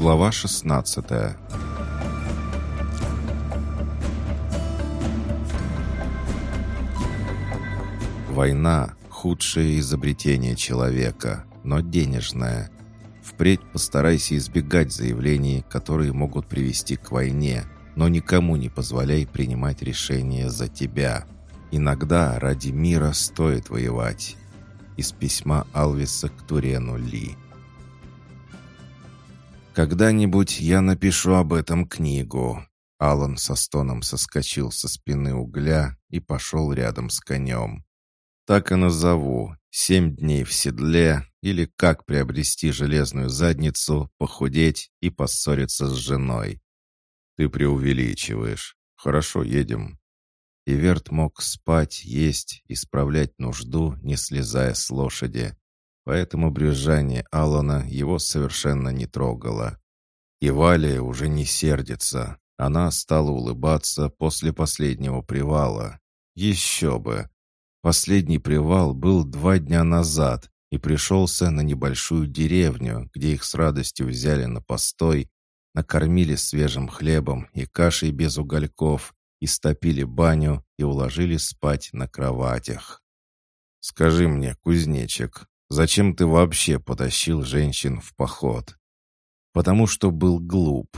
Глава 16 Война – худшее изобретение человека, но денежное. Впредь постарайся избегать заявлений, которые могут привести к войне, но никому не позволяй принимать решения за тебя. Иногда ради мира стоит воевать. Из письма Алвиса к Турену Ли. «Когда-нибудь я напишу об этом книгу». Алан со стоном соскочил со спины угля и пошел рядом с конем. «Так и назову. Семь дней в седле или как приобрести железную задницу, похудеть и поссориться с женой». «Ты преувеличиваешь. Хорошо, едем». Иверт мог спать, есть, исправлять нужду, не слезая с лошади. Поэтому брюзжание Алана его совершенно не трогало. И Валя уже не сердится. Она стала улыбаться после последнего привала. Еще бы! Последний привал был два дня назад и пришелся на небольшую деревню, где их с радостью взяли на постой, накормили свежим хлебом и кашей без угольков, истопили баню и уложили спать на кроватях. «Скажи мне, кузнечик, зачем ты вообще потащил женщин в поход?» «Потому что был глуп.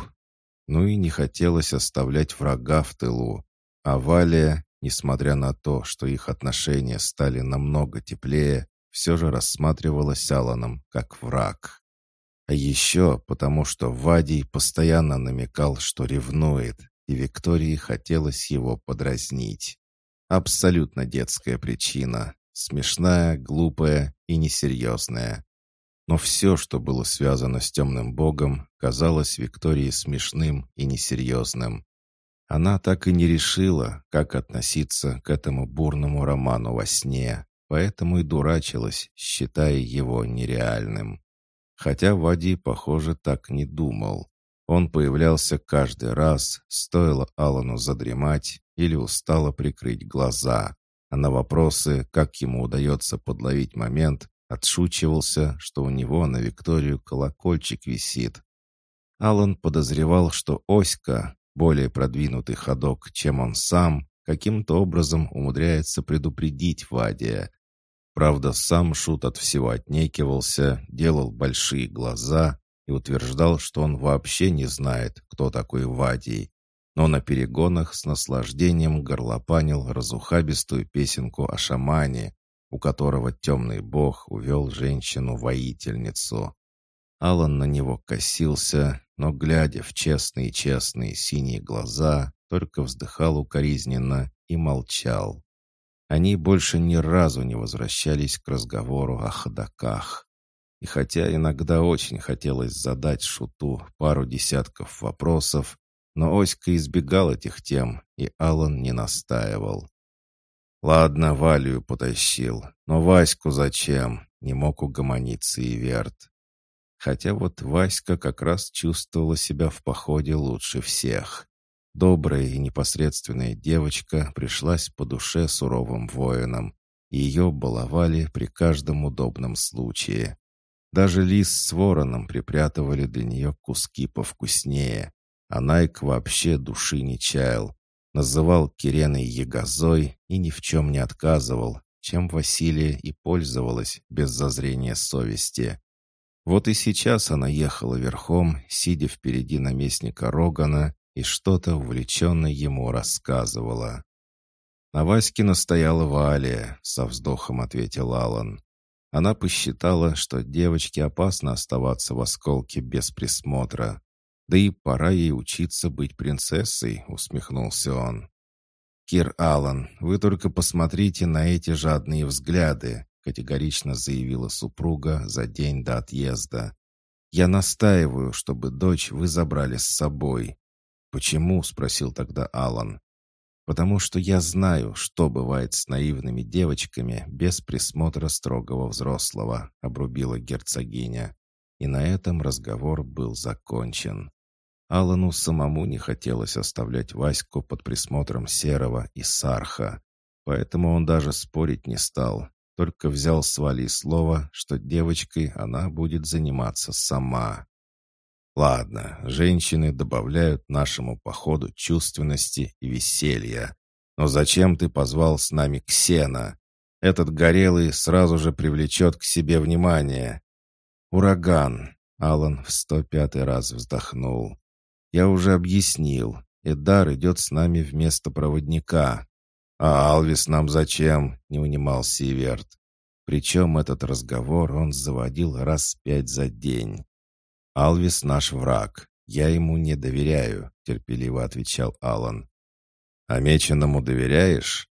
Ну и не хотелось оставлять врага в тылу. А Валия, несмотря на то, что их отношения стали намного теплее, все же рассматривалась Аланом как враг. А еще потому, что Вадий постоянно намекал, что ревнует, и Виктории хотелось его подразнить. Абсолютно детская причина. Смешная, глупая и несерьезная. Но все, что было связано с темным богом, казалось Виктории смешным и несерьезным. Она так и не решила, как относиться к этому бурному роману во сне, поэтому и дурачилась, считая его нереальным. Хотя Вади, похоже, так не думал. Он появлялся каждый раз, стоило Алану задремать или устало прикрыть глаза. А на вопросы, как ему удается подловить момент, отшучивался, что у него на Викторию колокольчик висит. Алан подозревал, что Оська, более продвинутый ходок, чем он сам, каким-то образом умудряется предупредить Вадия. Правда, сам Шут от всего отнекивался, делал большие глаза и утверждал, что он вообще не знает, кто такой Вадий, но на перегонах с наслаждением горлопанил разухабистую песенку о шамане, у которого темный бог увел женщину-воительницу. Алан на него косился, но, глядя в честные-честные синие глаза, только вздыхал укоризненно и молчал. Они больше ни разу не возвращались к разговору о ходаках. И хотя иногда очень хотелось задать Шуту пару десятков вопросов, но Оська избегал этих тем, и Алан не настаивал. «Ладно, Валю потащил, но Ваську зачем?» — не мог угомониться и Верт. Хотя вот Васька как раз чувствовала себя в походе лучше всех. Добрая и непосредственная девочка пришлась по душе суровым воинам, и ее баловали при каждом удобном случае. Даже лис с вороном припрятывали для нее куски повкуснее, а Найк вообще души не чаял. Называл Киреной ягозой и ни в чем не отказывал, чем Василия и пользовалась без зазрения совести. Вот и сейчас она ехала верхом, сидя впереди наместника Рогана, и что-то увлеченно ему рассказывала. «На Ваське настояла Валия», — со вздохом ответил Алан. Она посчитала, что девочке опасно оставаться в осколке без присмотра. «Да и пора ей учиться быть принцессой», — усмехнулся он. «Кир Аллан, вы только посмотрите на эти жадные взгляды», — категорично заявила супруга за день до отъезда. «Я настаиваю, чтобы дочь вы забрали с собой». «Почему?» — спросил тогда Аллан потому что я знаю, что бывает с наивными девочками без присмотра строгого взрослого», — обрубила герцогиня. И на этом разговор был закончен. Алану самому не хотелось оставлять Ваську под присмотром Серого и Сарха, поэтому он даже спорить не стал, только взял с Вали слово, что девочкой она будет заниматься сама. Ладно, женщины добавляют нашему походу чувственности и веселья. Но зачем ты позвал с нами Ксена? Этот горелый сразу же привлечет к себе внимание. Ураган. Алан в сто пятый раз вздохнул. Я уже объяснил. Эдар идет с нами вместо проводника. А Алвис нам зачем? Не унимался Иверт. Причем этот разговор он заводил раз пять за день. «Алвис наш враг. Я ему не доверяю», — терпеливо отвечал Алан. «А меченому доверяешь?»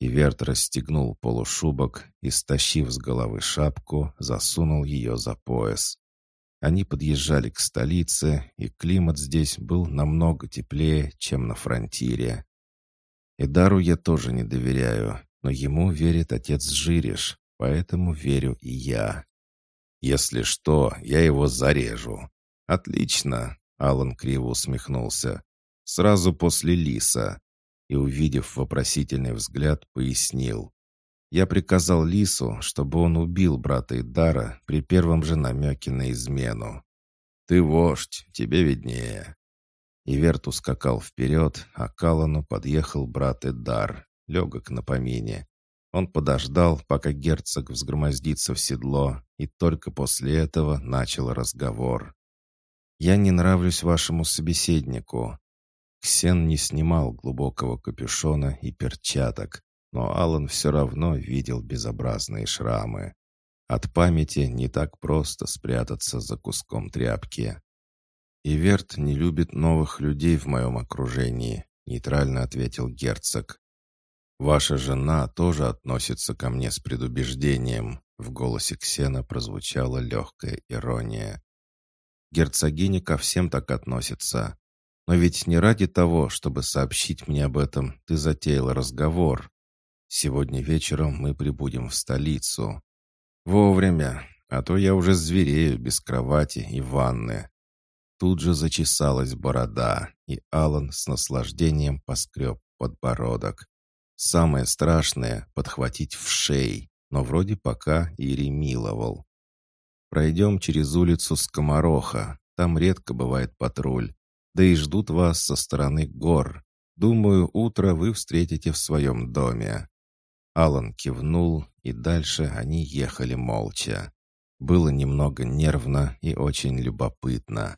Иверт расстегнул полушубок и, стащив с головы шапку, засунул ее за пояс. Они подъезжали к столице, и климат здесь был намного теплее, чем на фронтире. Эдару я тоже не доверяю, но ему верит отец Жириш, поэтому верю и я. Если что, я его зарежу. Отлично, Алан криво усмехнулся. Сразу после Лиса. И, увидев вопросительный взгляд, пояснил. Я приказал Лису, чтобы он убил брата Идара при первом же намеке на измену. «Ты вождь, тебе виднее». Иверт ускакал вперед, а к Аллану подъехал брат Идар, легок на помине. Он подождал, пока герцог взгромоздится в седло, и только после этого начал разговор. «Я не нравлюсь вашему собеседнику». Ксен не снимал глубокого капюшона и перчаток, но Алан все равно видел безобразные шрамы. От памяти не так просто спрятаться за куском тряпки. «Иверт не любит новых людей в моем окружении», — нейтрально ответил герцог. «Ваша жена тоже относится ко мне с предубеждением», — в голосе Ксена прозвучала легкая ирония. «Герцогиня ко всем так относится. Но ведь не ради того, чтобы сообщить мне об этом, ты затеял разговор. Сегодня вечером мы прибудем в столицу. Вовремя, а то я уже зверею без кровати и ванны». Тут же зачесалась борода, и Алан с наслаждением поскреб подбородок. Самое страшное — подхватить в шей, но вроде пока и ремиловал. Пройдем через улицу Скомороха, там редко бывает патруль, да и ждут вас со стороны гор. Думаю, утро вы встретите в своем доме». Алан кивнул, и дальше они ехали молча. Было немного нервно и очень любопытно.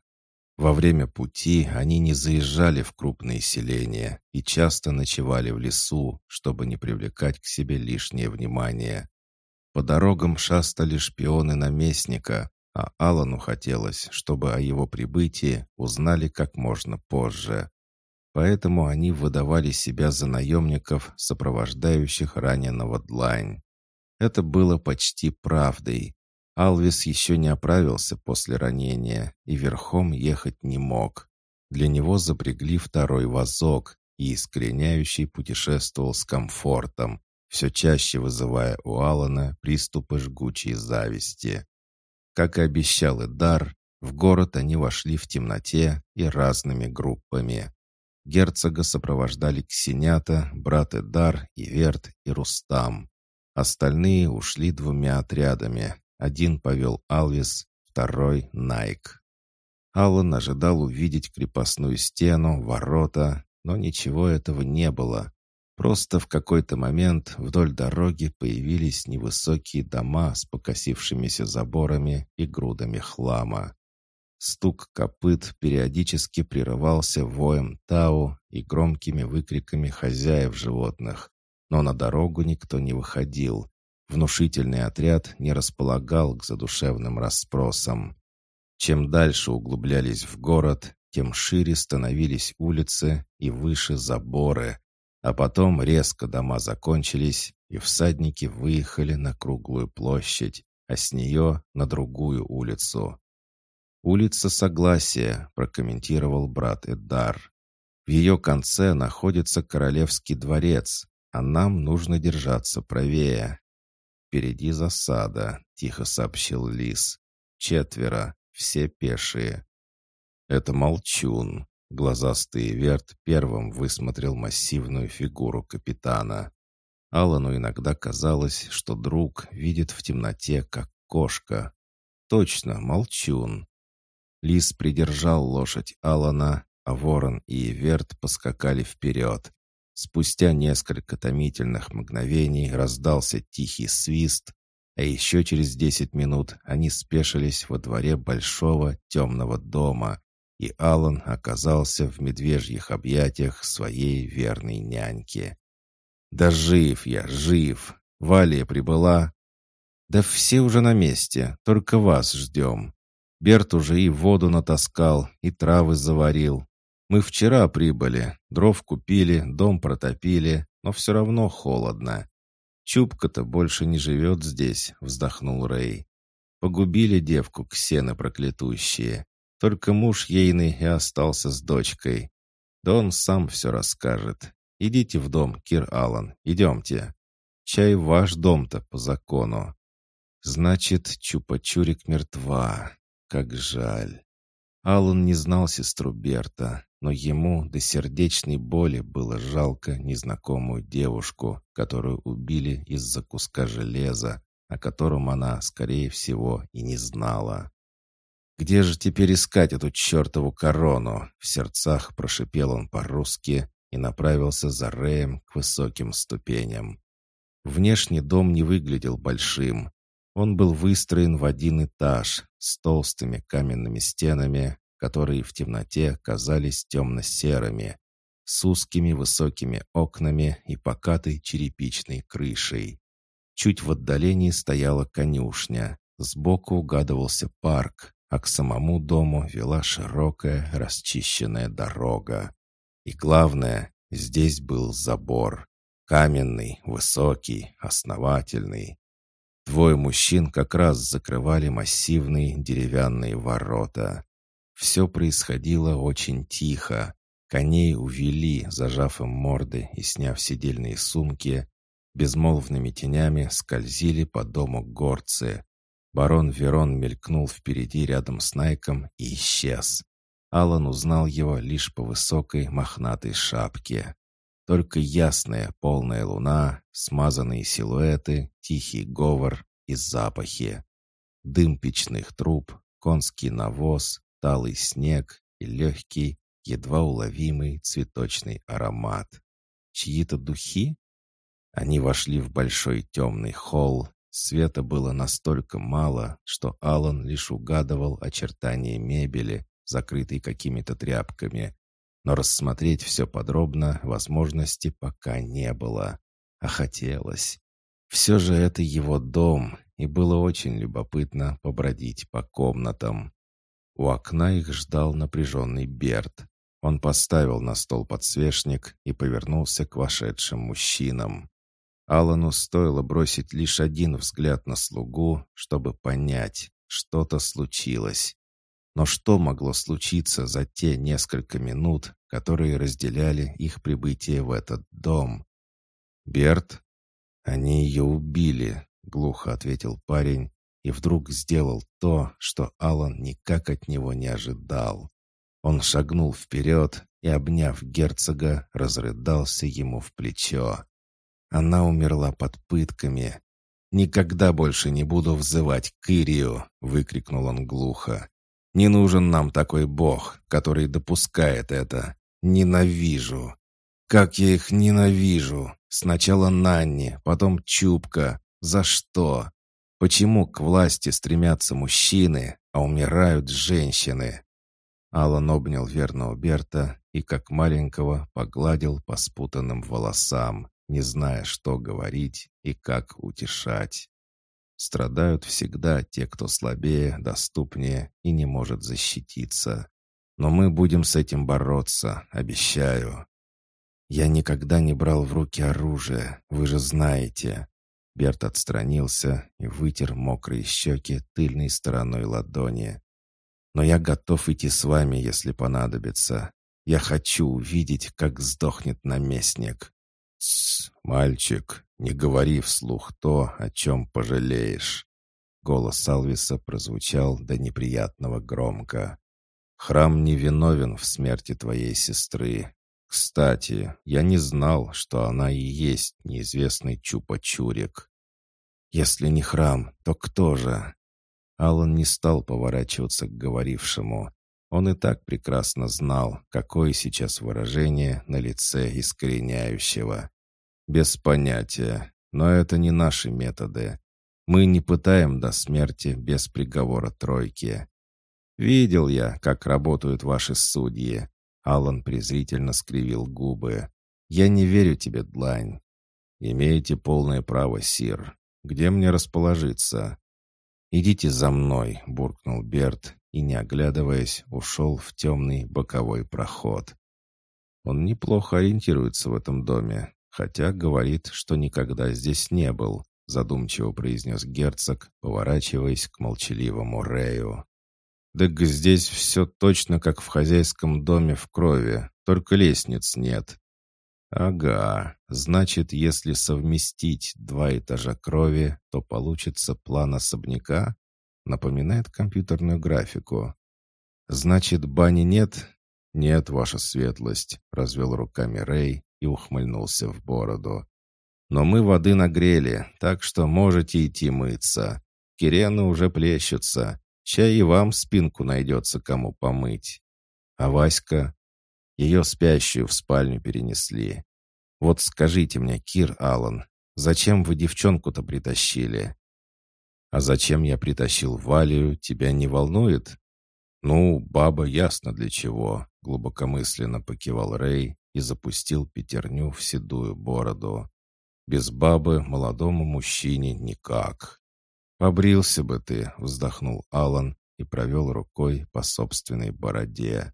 Во время пути они не заезжали в крупные селения и часто ночевали в лесу, чтобы не привлекать к себе лишнее внимание. По дорогам шастали шпионы наместника, а Алану хотелось, чтобы о его прибытии узнали как можно позже. Поэтому они выдавали себя за наемников, сопровождающих раненого Длань. Это было почти правдой, Алвис еще не оправился после ранения и верхом ехать не мог. Для него запрягли второй вазок, и искореняющий путешествовал с комфортом, все чаще вызывая у Алана приступы жгучей зависти. Как и обещал Эдар, в город они вошли в темноте и разными группами. Герцога сопровождали Ксенята, брат Эдар, Иверт и Рустам. Остальные ушли двумя отрядами, один повел Алвис, второй — Найк. Аллан ожидал увидеть крепостную стену, ворота, но ничего этого не было. Просто в какой-то момент вдоль дороги появились невысокие дома с покосившимися заборами и грудами хлама. Стук копыт периодически прерывался воем Тау и громкими выкриками хозяев животных, но на дорогу никто не выходил, Внушительный отряд не располагал к задушевным расспросам. Чем дальше углублялись в город, тем шире становились улицы и выше заборы, а потом резко дома закончились, и всадники выехали на круглую площадь, а с нее на другую улицу. «Улица Согласия», — прокомментировал брат Эдар. «В ее конце находится Королевский дворец, а нам нужно держаться правее». «Впереди засада», — тихо сообщил Лис. «Четверо, все пешие». «Это молчун». Глазастый Верт первым высмотрел массивную фигуру капитана. Алану иногда казалось, что друг видит в темноте, как кошка. «Точно, молчун». Лис придержал лошадь Алана, а Ворон и Верт поскакали вперед. Спустя несколько томительных мгновений раздался тихий свист, а еще через десять минут они спешились во дворе большого темного дома, и Алан оказался в медвежьих объятиях своей верной няньки. «Да жив я, жив! Валия прибыла!» «Да все уже на месте, только вас ждем. Берт уже и воду натаскал, и травы заварил. Мы вчера прибыли, дров купили, дом протопили, но все равно холодно. Чубка-то больше не живет здесь», — вздохнул Рэй. «Погубили девку ксены проклятущие. Только муж ейный и остался с дочкой. Да он сам все расскажет. Идите в дом, Кир Аллан, идемте. Чай ваш дом-то по закону. Значит, Чупа-Чурик мертва. Как жаль. Аллан не знал сестру Берта, но ему до сердечной боли было жалко незнакомую девушку, которую убили из-за куска железа, о котором она, скорее всего, и не знала. «Где же теперь искать эту чертову корону?» В сердцах прошипел он по-русски и направился за Рэем к высоким ступеням. Внешний дом не выглядел большим. Он был выстроен в один этаж с толстыми каменными стенами, которые в темноте казались темно-серыми, с узкими высокими окнами и покатой черепичной крышей. Чуть в отдалении стояла конюшня. Сбоку угадывался парк, а к самому дому вела широкая расчищенная дорога. И главное, здесь был забор. Каменный, высокий, основательный. Двое мужчин как раз закрывали массивные деревянные ворота. Все происходило очень тихо. Коней увели, зажав им морды и сняв сидельные сумки. Безмолвными тенями скользили по дому горцы, Барон Верон мелькнул впереди рядом с Найком и исчез. Алан узнал его лишь по высокой мохнатой шапке. Только ясная полная луна, смазанные силуэты, тихий говор и запахи. Дым печных труб, конский навоз, талый снег и легкий, едва уловимый цветочный аромат. Чьи-то духи? Они вошли в большой темный холл, Света было настолько мало, что Алан лишь угадывал очертания мебели, закрытой какими-то тряпками. Но рассмотреть все подробно возможности пока не было. А хотелось. Все же это его дом, и было очень любопытно побродить по комнатам. У окна их ждал напряженный Берт. Он поставил на стол подсвечник и повернулся к вошедшим мужчинам. Алану стоило бросить лишь один взгляд на слугу, чтобы понять, что-то случилось. Но что могло случиться за те несколько минут, которые разделяли их прибытие в этот дом? «Берт?» «Они ее убили», — глухо ответил парень, и вдруг сделал то, что Алан никак от него не ожидал. Он шагнул вперед и, обняв герцога, разрыдался ему в плечо. Она умерла под пытками. «Никогда больше не буду взывать к Ирию!» — выкрикнул он глухо. «Не нужен нам такой бог, который допускает это. Ненавижу! Как я их ненавижу! Сначала Нанни, потом Чубка. За что? Почему к власти стремятся мужчины, а умирают женщины?» Алан обнял верного Берта и, как маленького, погладил по спутанным волосам не зная, что говорить и как утешать. Страдают всегда те, кто слабее, доступнее и не может защититься. Но мы будем с этим бороться, обещаю. Я никогда не брал в руки оружие, вы же знаете. Берт отстранился и вытер мокрые щеки тыльной стороной ладони. Но я готов идти с вами, если понадобится. Я хочу увидеть, как сдохнет наместник. «Тссс, мальчик, не говори вслух то, о чем пожалеешь». Голос Алвиса прозвучал до неприятного громко. «Храм не виновен в смерти твоей сестры. Кстати, я не знал, что она и есть неизвестный Чупа-Чурик. Если не храм, то кто же?» Алан не стал поворачиваться к говорившему. Он и так прекрасно знал, какое сейчас выражение на лице искореняющего. «Без понятия. Но это не наши методы. Мы не пытаем до смерти без приговора тройки. Видел я, как работают ваши судьи». Алан презрительно скривил губы. «Я не верю тебе, Длань». «Имеете полное право, Сир. Где мне расположиться?» «Идите за мной», — буркнул Берт и, не оглядываясь, ушел в темный боковой проход. Он неплохо ориентируется в этом доме, хотя говорит, что никогда здесь не был, задумчиво произнес герцог, поворачиваясь к молчаливому Рею. «Так здесь все точно как в хозяйском доме в крови, только лестниц нет». «Ага, значит, если совместить два этажа крови, то получится план особняка?» Напоминает компьютерную графику. «Значит, бани нет?» «Нет, ваша светлость», — развел руками Рэй и ухмыльнулся в бороду. «Но мы воды нагрели, так что можете идти мыться. Кирены уже плещутся. Чай и вам спинку найдется, кому помыть. А Васька? Ее спящую в спальню перенесли. Вот скажите мне, Кир Аллан, зачем вы девчонку-то притащили? А зачем я притащил Валию, тебя не волнует? Ну, баба ясно для чего, глубокомысленно покивал Рэй и запустил пятерню в седую бороду. Без бабы молодому мужчине никак. «Побрился бы ты», — вздохнул Алан и провел рукой по собственной бороде.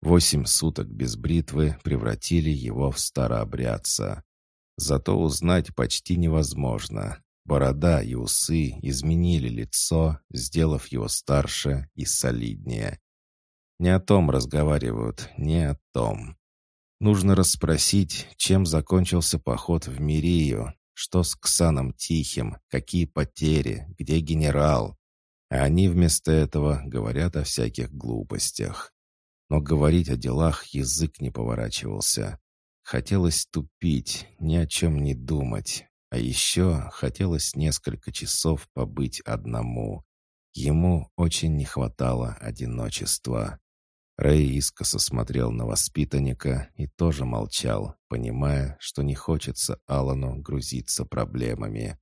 Восемь суток без бритвы превратили его в старообрядца. Зато узнать почти невозможно. Борода и усы изменили лицо, сделав его старше и солиднее. Не о том разговаривают, не о том. Нужно расспросить, чем закончился поход в Мирию, что с Ксаном Тихим, какие потери, где генерал. А они вместо этого говорят о всяких глупостях. Но говорить о делах язык не поворачивался. Хотелось тупить, ни о чем не думать. А еще хотелось несколько часов побыть одному. Ему очень не хватало одиночества. Рэй искоса смотрел на воспитанника и тоже молчал, понимая, что не хочется Алану грузиться проблемами.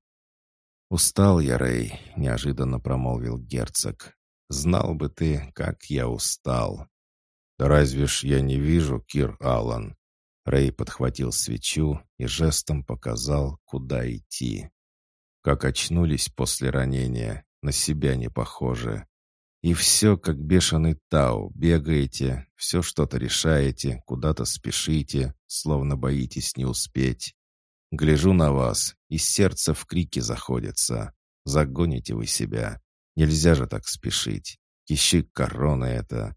«Устал я, Рэй», — неожиданно промолвил герцог. «Знал бы ты, как я устал». «Да разве ж я не вижу, Кир Аллан?» Рэй подхватил свечу и жестом показал, куда идти. Как очнулись после ранения, на себя не похоже. И все, как бешеный Тау, бегаете, все что-то решаете, куда-то спешите, словно боитесь не успеть. Гляжу на вас, и сердце в крике заходится. Загоните вы себя. Нельзя же так спешить. Ищи корона это.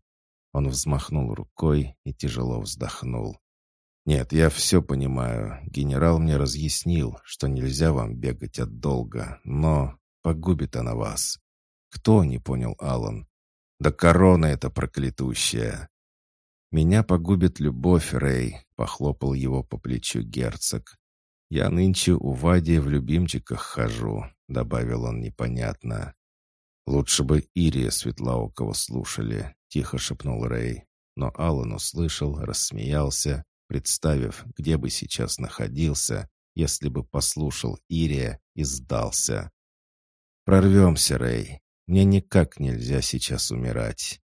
Он взмахнул рукой и тяжело вздохнул. «Нет, я все понимаю. Генерал мне разъяснил, что нельзя вам бегать от долга, но погубит она вас. «Кто?» — не понял Алан. «Да корона это проклятущая!» «Меня погубит любовь, Рэй», — похлопал его по плечу герцог. «Я нынче у Вади в любимчиках хожу», — добавил он непонятно. «Лучше бы Ирия Светлаукова слушали», — тихо шепнул Рэй. Но Алан услышал, рассмеялся, представив, где бы сейчас находился, если бы послушал Ирия и сдался. «Прорвемся, Рэй. Мне никак нельзя сейчас умирать.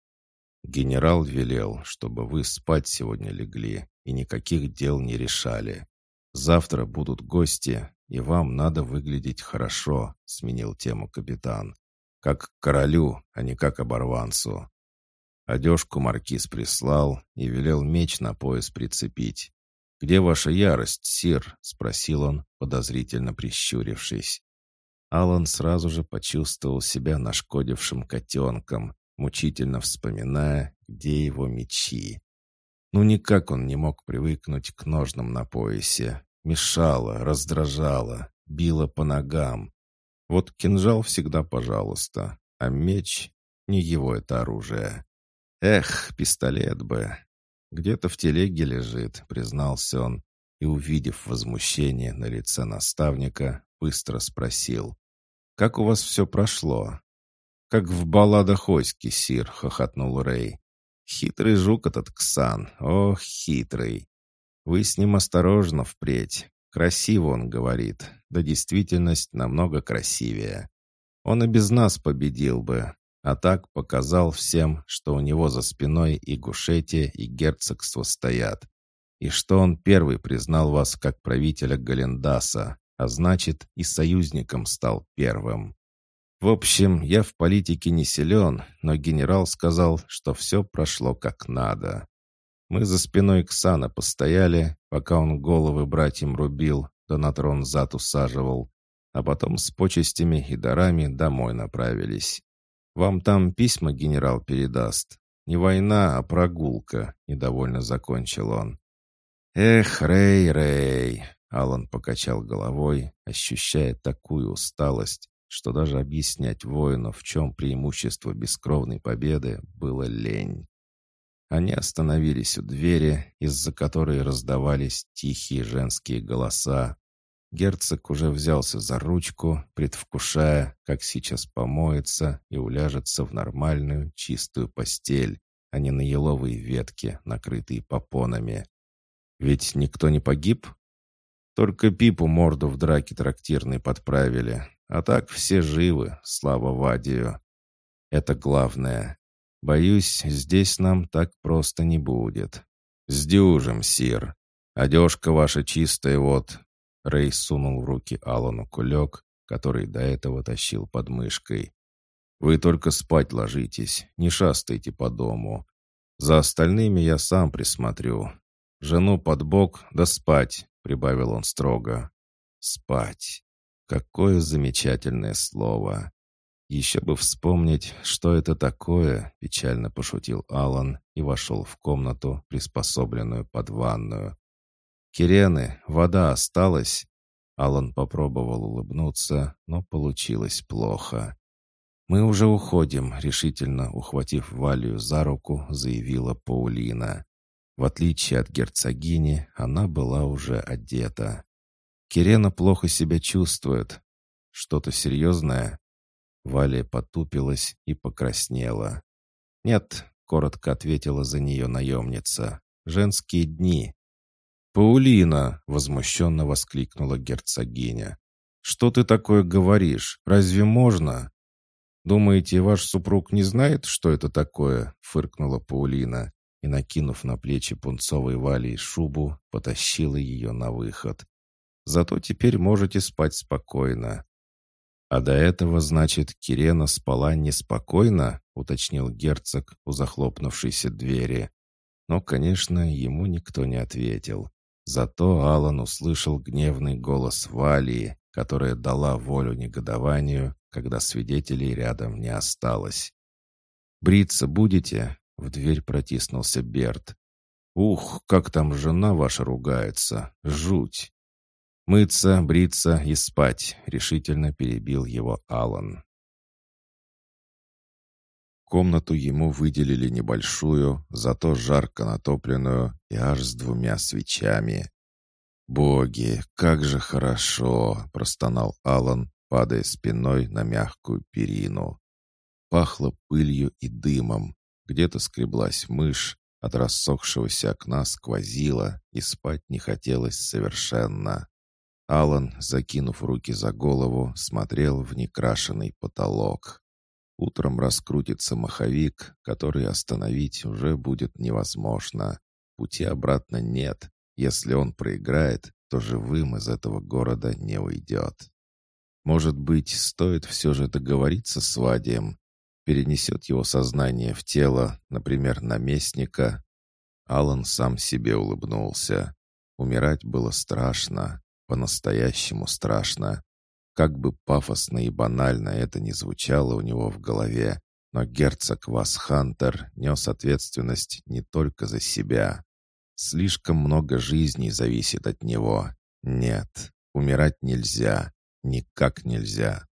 Генерал велел, чтобы вы спать сегодня легли и никаких дел не решали. Завтра будут гости, и вам надо выглядеть хорошо», — сменил тему капитан. «Как королю, а не как оборванцу». Одежку маркиз прислал и велел меч на пояс прицепить. «Где ваша ярость, сир?» — спросил он, подозрительно прищурившись. Алан сразу же почувствовал себя нашкодившим котенком, мучительно вспоминая, где его мечи. Ну никак он не мог привыкнуть к ножнам на поясе. Мешало, раздражало, било по ногам. Вот кинжал всегда пожалуйста, а меч — не его это оружие. Эх, пистолет бы. Где-то в телеге лежит, признался он, и, увидев возмущение на лице наставника, быстро спросил. «Как у вас все прошло?» как в балладах Оськи, сир», — хохотнул Рэй. «Хитрый жук этот Ксан, ох, хитрый. Вы с ним осторожно впредь. Красиво он говорит, да действительность намного красивее. Он и без нас победил бы, а так показал всем, что у него за спиной и Гушетия, и герцогство стоят, и что он первый признал вас как правителя Галендаса, а значит и союзником стал первым. В общем, я в политике не силен, но генерал сказал, что все прошло как надо. Мы за спиной Ксана постояли, пока он головы братьям рубил, да на трон зад усаживал, а потом с почестями и дарами домой направились. Вам там письма генерал передаст. Не война, а прогулка», — недовольно закончил он. «Эх, Рэй, Рэй!» — Алан покачал головой, ощущая такую усталость, что даже объяснять воину, в чем преимущество бескровной победы, было лень. Они остановились у двери, из-за которой раздавались тихие женские голоса. Герцог уже взялся за ручку, предвкушая, как сейчас помоется и уляжется в нормальную чистую постель, а не на еловые ветки, накрытые попонами. Ведь никто не погиб? Только Пипу морду в драке трактирной подправили, а так все живы, слава Вадию. Это главное. Боюсь, здесь нам так просто не будет. Сдюжим, сир. Одежка ваша чистая вот. Рэй сунул в руки Алану кулек, который до этого тащил под мышкой. Вы только спать ложитесь, не шастайте по дому. За остальными я сам присмотрю. Жену под бок, да спать, прибавил он строго. Спать. Какое замечательное слово. «Еще бы вспомнить, что это такое», — печально пошутил Алан и вошел в комнату, приспособленную под ванную. «Кирены, вода осталась?» Алан попробовал улыбнуться, но получилось плохо. «Мы уже уходим», — решительно ухватив Валию за руку, заявила Паулина. В отличие от герцогини, она была уже одета. «Кирена плохо себя чувствует. Что-то серьезное?» Валя потупилась и покраснела. «Нет», — коротко ответила за нее наемница, — «женские дни». «Паулина!» — возмущенно воскликнула герцогиня. «Что ты такое говоришь? Разве можно?» «Думаете, ваш супруг не знает, что это такое?» — фыркнула Паулина и, накинув на плечи пунцовой Вали шубу, потащила ее на выход. «Зато теперь можете спать спокойно. «А до этого, значит, Кирена спала неспокойно?» — уточнил герцог у захлопнувшейся двери. Но, конечно, ему никто не ответил. Зато Алан услышал гневный голос Валии, которая дала волю негодованию, когда свидетелей рядом не осталось. «Бриться будете?» — в дверь протиснулся Берт. «Ух, как там жена ваша ругается! Жуть!» «Мыться, бриться и спать», — решительно перебил его Алан. Комнату ему выделили небольшую, зато жарко натопленную и аж с двумя свечами. «Боги, как же хорошо!» — простонал Алан, падая спиной на мягкую перину. Пахло пылью и дымом. Где-то скреблась мышь, от рассохшегося окна сквозило, и спать не хотелось совершенно. Алан, закинув руки за голову, смотрел в некрашенный потолок. Утром раскрутится маховик, который остановить уже будет невозможно. Пути обратно нет. Если он проиграет, то живым из этого города не уйдет. Может быть, стоит все же договориться с Вадием, перенесет его сознание в тело, например, наместника. Алан сам себе улыбнулся. Умирать было страшно. По-настоящему страшно. Как бы пафосно и банально это ни звучало у него в голове, но герцог Васхантер нес ответственность не только за себя. Слишком много жизней зависит от него. Нет, умирать нельзя. Никак нельзя.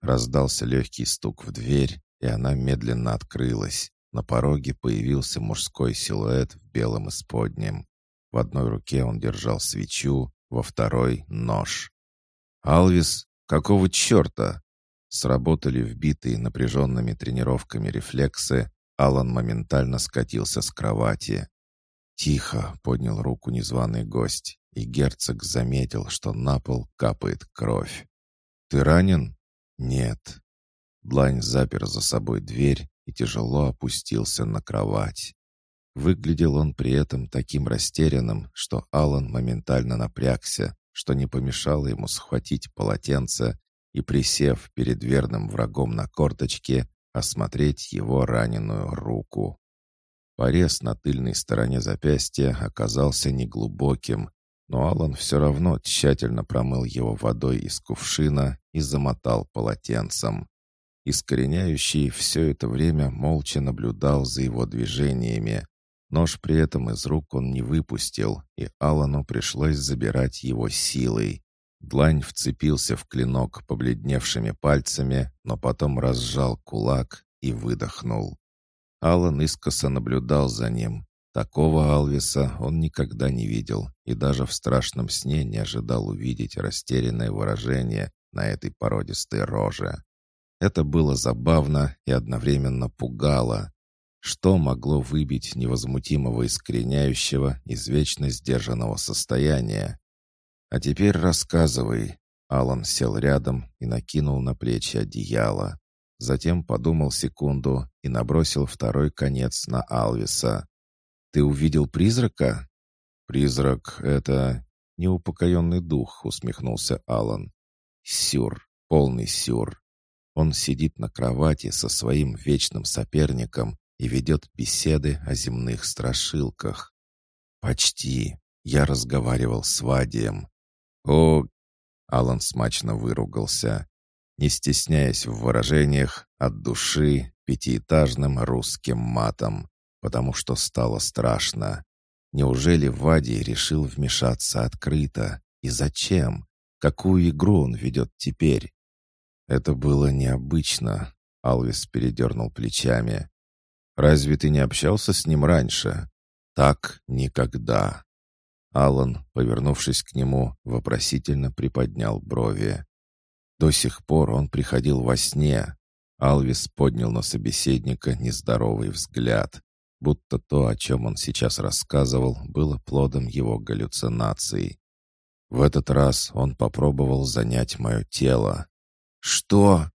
Раздался легкий стук в дверь, и она медленно открылась. На пороге появился мужской силуэт в белом исподнем. В одной руке он держал свечу, во второй — нож. «Алвис, какого черта?» Сработали вбитые напряженными тренировками рефлексы, Алан моментально скатился с кровати. «Тихо!» — поднял руку незваный гость, и герцог заметил, что на пол капает кровь. «Ты ранен?» «Нет». Длань запер за собой дверь и тяжело опустился на кровать. Выглядел он при этом таким растерянным, что Алан моментально напрягся, что не помешало ему схватить полотенце и, присев перед верным врагом на корточке, осмотреть его раненую руку. Порез на тыльной стороне запястья оказался неглубоким, но Алан все равно тщательно промыл его водой из кувшина и замотал полотенцем. Искореняющий все это время молча наблюдал за его движениями. Нож при этом из рук он не выпустил, и Алану пришлось забирать его силой. Длань вцепился в клинок побледневшими пальцами, но потом разжал кулак и выдохнул. Алан искоса наблюдал за ним. Такого Алвиса он никогда не видел и даже в страшном сне не ожидал увидеть растерянное выражение на этой породистой роже. Это было забавно и одновременно пугало. Что могло выбить невозмутимого искореняющего из вечно сдержанного состояния? «А теперь рассказывай». Алан сел рядом и накинул на плечи одеяло. Затем подумал секунду и набросил второй конец на Алвиса. «Ты увидел призрака?» «Призрак — это неупокоенный дух», — усмехнулся Алан. «Сюр, полный сюр. Он сидит на кровати со своим вечным соперником и ведет беседы о земных страшилках. Почти. Я разговаривал с Вадием. О, Алан смачно выругался, не стесняясь в выражениях от души пятиэтажным русским матом, потому что стало страшно. Неужели Вадий решил вмешаться открыто? И зачем? Какую игру он ведет теперь? Это было необычно. Алвис передернул плечами. «Разве ты не общался с ним раньше?» «Так никогда». Алан, повернувшись к нему, вопросительно приподнял брови. До сих пор он приходил во сне. Алвис поднял на собеседника нездоровый взгляд, будто то, о чем он сейчас рассказывал, было плодом его галлюцинаций. В этот раз он попробовал занять мое тело. «Что?»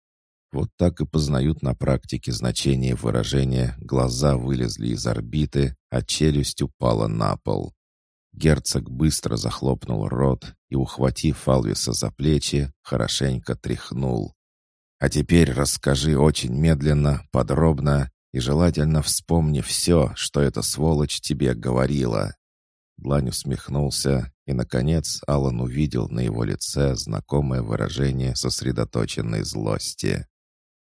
Вот так и познают на практике значение выражения «глаза вылезли из орбиты, а челюсть упала на пол». Герцог быстро захлопнул рот и, ухватив Алвиса за плечи, хорошенько тряхнул. «А теперь расскажи очень медленно, подробно и желательно вспомни все, что эта сволочь тебе говорила». Длань усмехнулся, и, наконец, Алан увидел на его лице знакомое выражение сосредоточенной злости.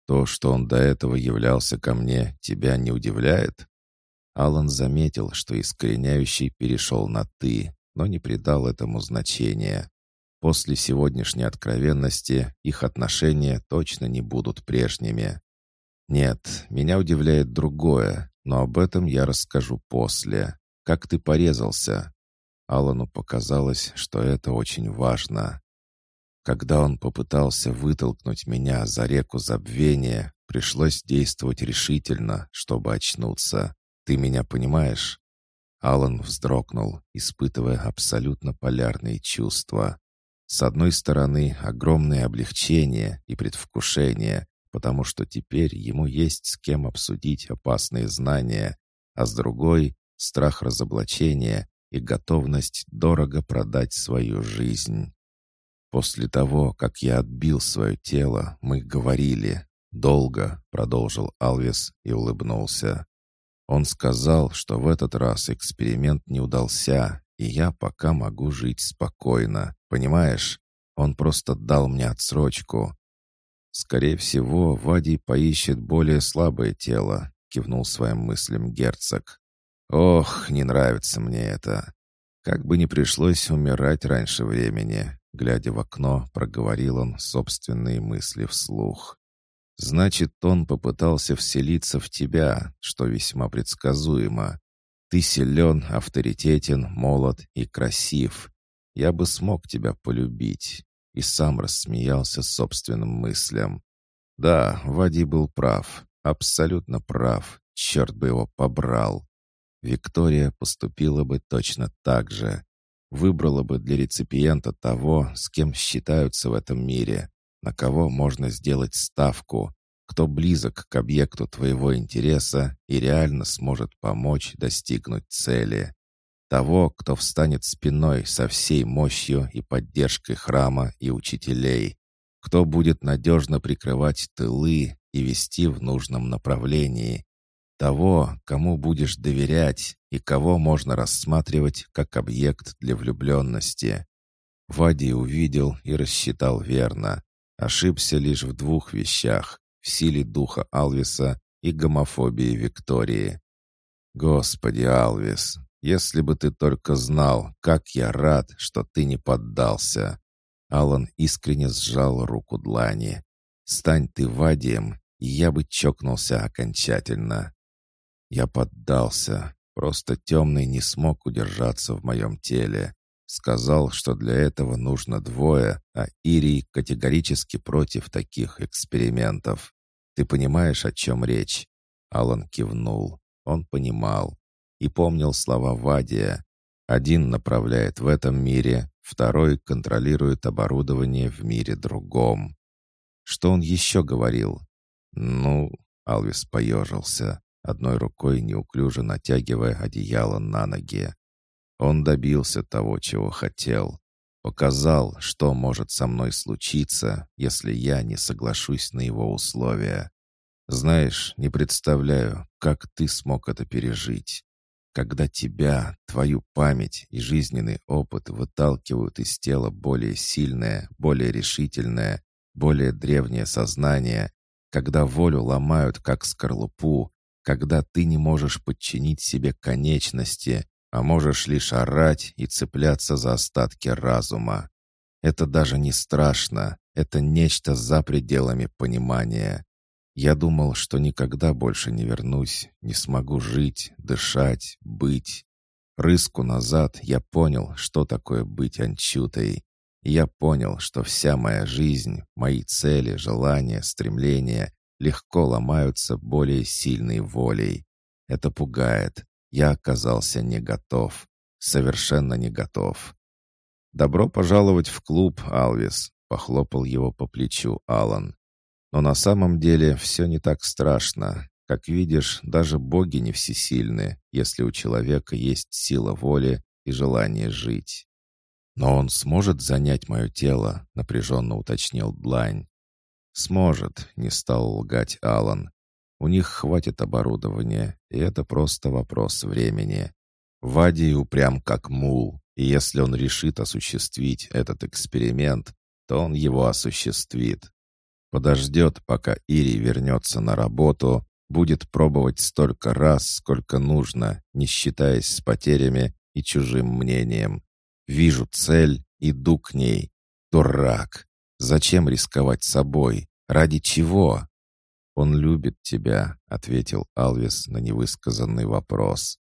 «То, что он до этого являлся ко мне, тебя не удивляет?» Алан заметил, что искореняющий перешел на «ты», но не придал этому значения. После сегодняшней откровенности их отношения точно не будут прежними. «Нет, меня удивляет другое, но об этом я расскажу после. Как ты порезался?» Алану показалось, что это очень важно. Когда он попытался вытолкнуть меня за реку забвения, пришлось действовать решительно, чтобы очнуться. Ты меня понимаешь?» Алан вздрогнул, испытывая абсолютно полярные чувства. С одной стороны, огромное облегчение и предвкушение, потому что теперь ему есть с кем обсудить опасные знания, а с другой — страх разоблачения и готовность дорого продать свою жизнь. После того, как я отбил свое тело, мы говорили. «Долго», — продолжил Алвес и улыбнулся. Он сказал, что в этот раз эксперимент не удался, и я пока могу жить спокойно. Понимаешь? Он просто дал мне отсрочку. Скорее всего, Вадий поищет более слабое тело, кивнул своим мыслям герцог. Ох, не нравится мне это. Как бы не пришлось умирать раньше времени, глядя в окно, проговорил он собственные мысли вслух. Значит, он попытался вселиться в тебя, что весьма предсказуемо. Ты силен, авторитетен, молод и красив. Я бы смог тебя полюбить. И сам рассмеялся собственным мыслям. Да, Вади был прав. Абсолютно прав. Черт бы его побрал. Виктория поступила бы точно так же. Выбрала бы для реципиента того, с кем считаются в этом мире, на кого можно сделать ставку, кто близок к объекту твоего интереса и реально сможет помочь достигнуть цели. Того, кто встанет спиной со всей мощью и поддержкой храма и учителей, кто будет надежно прикрывать тылы и вести в нужном направлении, того, кому будешь доверять и кого можно рассматривать как объект для влюбленности. Вади увидел и рассчитал верно. Ошибся лишь в двух вещах — в силе духа Алвиса и гомофобии Виктории. Господи, Алвис, если бы ты только знал, как я рад, что ты не поддался. Алан искренне сжал руку длани. Стань ты Вадием, и я бы чокнулся окончательно. Я поддался. Просто темный не смог удержаться в моем теле. Сказал, что для этого нужно двое, а Ирий категорически против таких экспериментов. Ты понимаешь, о чем речь?» Алан кивнул. Он понимал. И помнил слова Вадия. Один направляет в этом мире, второй контролирует оборудование в мире другом. Что он еще говорил? «Ну...» — Алвис поежился, одной рукой неуклюже натягивая одеяло на ноги. Он добился того, чего хотел. Показал, что может со мной случиться, если я не соглашусь на его условия. Знаешь, не представляю, как ты смог это пережить. Когда тебя, твою память и жизненный опыт выталкивают из тела более сильное, более решительное, более древнее сознание, когда волю ломают как скорлупу, когда ты не можешь подчинить себе конечности, а можешь лишь орать и цепляться за остатки разума. Это даже не страшно, это нечто за пределами понимания. Я думал, что никогда больше не вернусь, не смогу жить, дышать, быть. Рыску назад я понял, что такое быть анчутой. я понял, что вся моя жизнь, мои цели, желания, стремления легко ломаются более сильной волей. Это пугает, я оказался не готов. Совершенно не готов. «Добро пожаловать в клуб, Алвис», — похлопал его по плечу Алан. «Но на самом деле все не так страшно. Как видишь, даже боги не всесильны, если у человека есть сила воли и желание жить». «Но он сможет занять мое тело?» — напряженно уточнил Длань. «Сможет», — не стал лгать Алан. У них хватит оборудования, и это просто вопрос времени. Вадий упрям как мул, и если он решит осуществить этот эксперимент, то он его осуществит. Подождет, пока Ири вернется на работу, будет пробовать столько раз, сколько нужно, не считаясь с потерями и чужим мнением. Вижу цель, иду к ней. Дурак! Зачем рисковать собой? Ради чего? «Он любит тебя», — ответил Алвис на невысказанный вопрос.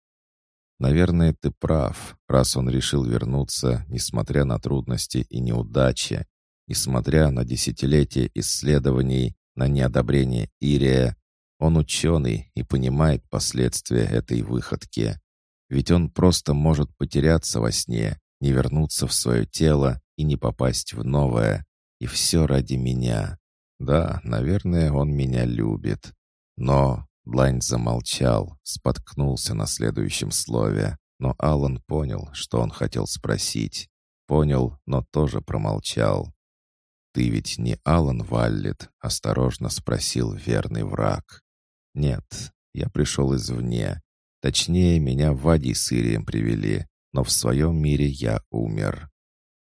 «Наверное, ты прав, раз он решил вернуться, несмотря на трудности и неудачи, несмотря на десятилетия исследований, на неодобрение Ирия. Он ученый и понимает последствия этой выходки. Ведь он просто может потеряться во сне, не вернуться в свое тело и не попасть в новое. И все ради меня. Да, наверное, он меня любит. Но Длань замолчал, споткнулся на следующем слове. Но Алан понял, что он хотел спросить. Понял, но тоже промолчал. «Ты ведь не Алан Валлет?» — осторожно спросил верный враг. «Нет, я пришел извне. Точнее, меня в Ади с Ирием привели, но в своем мире я умер.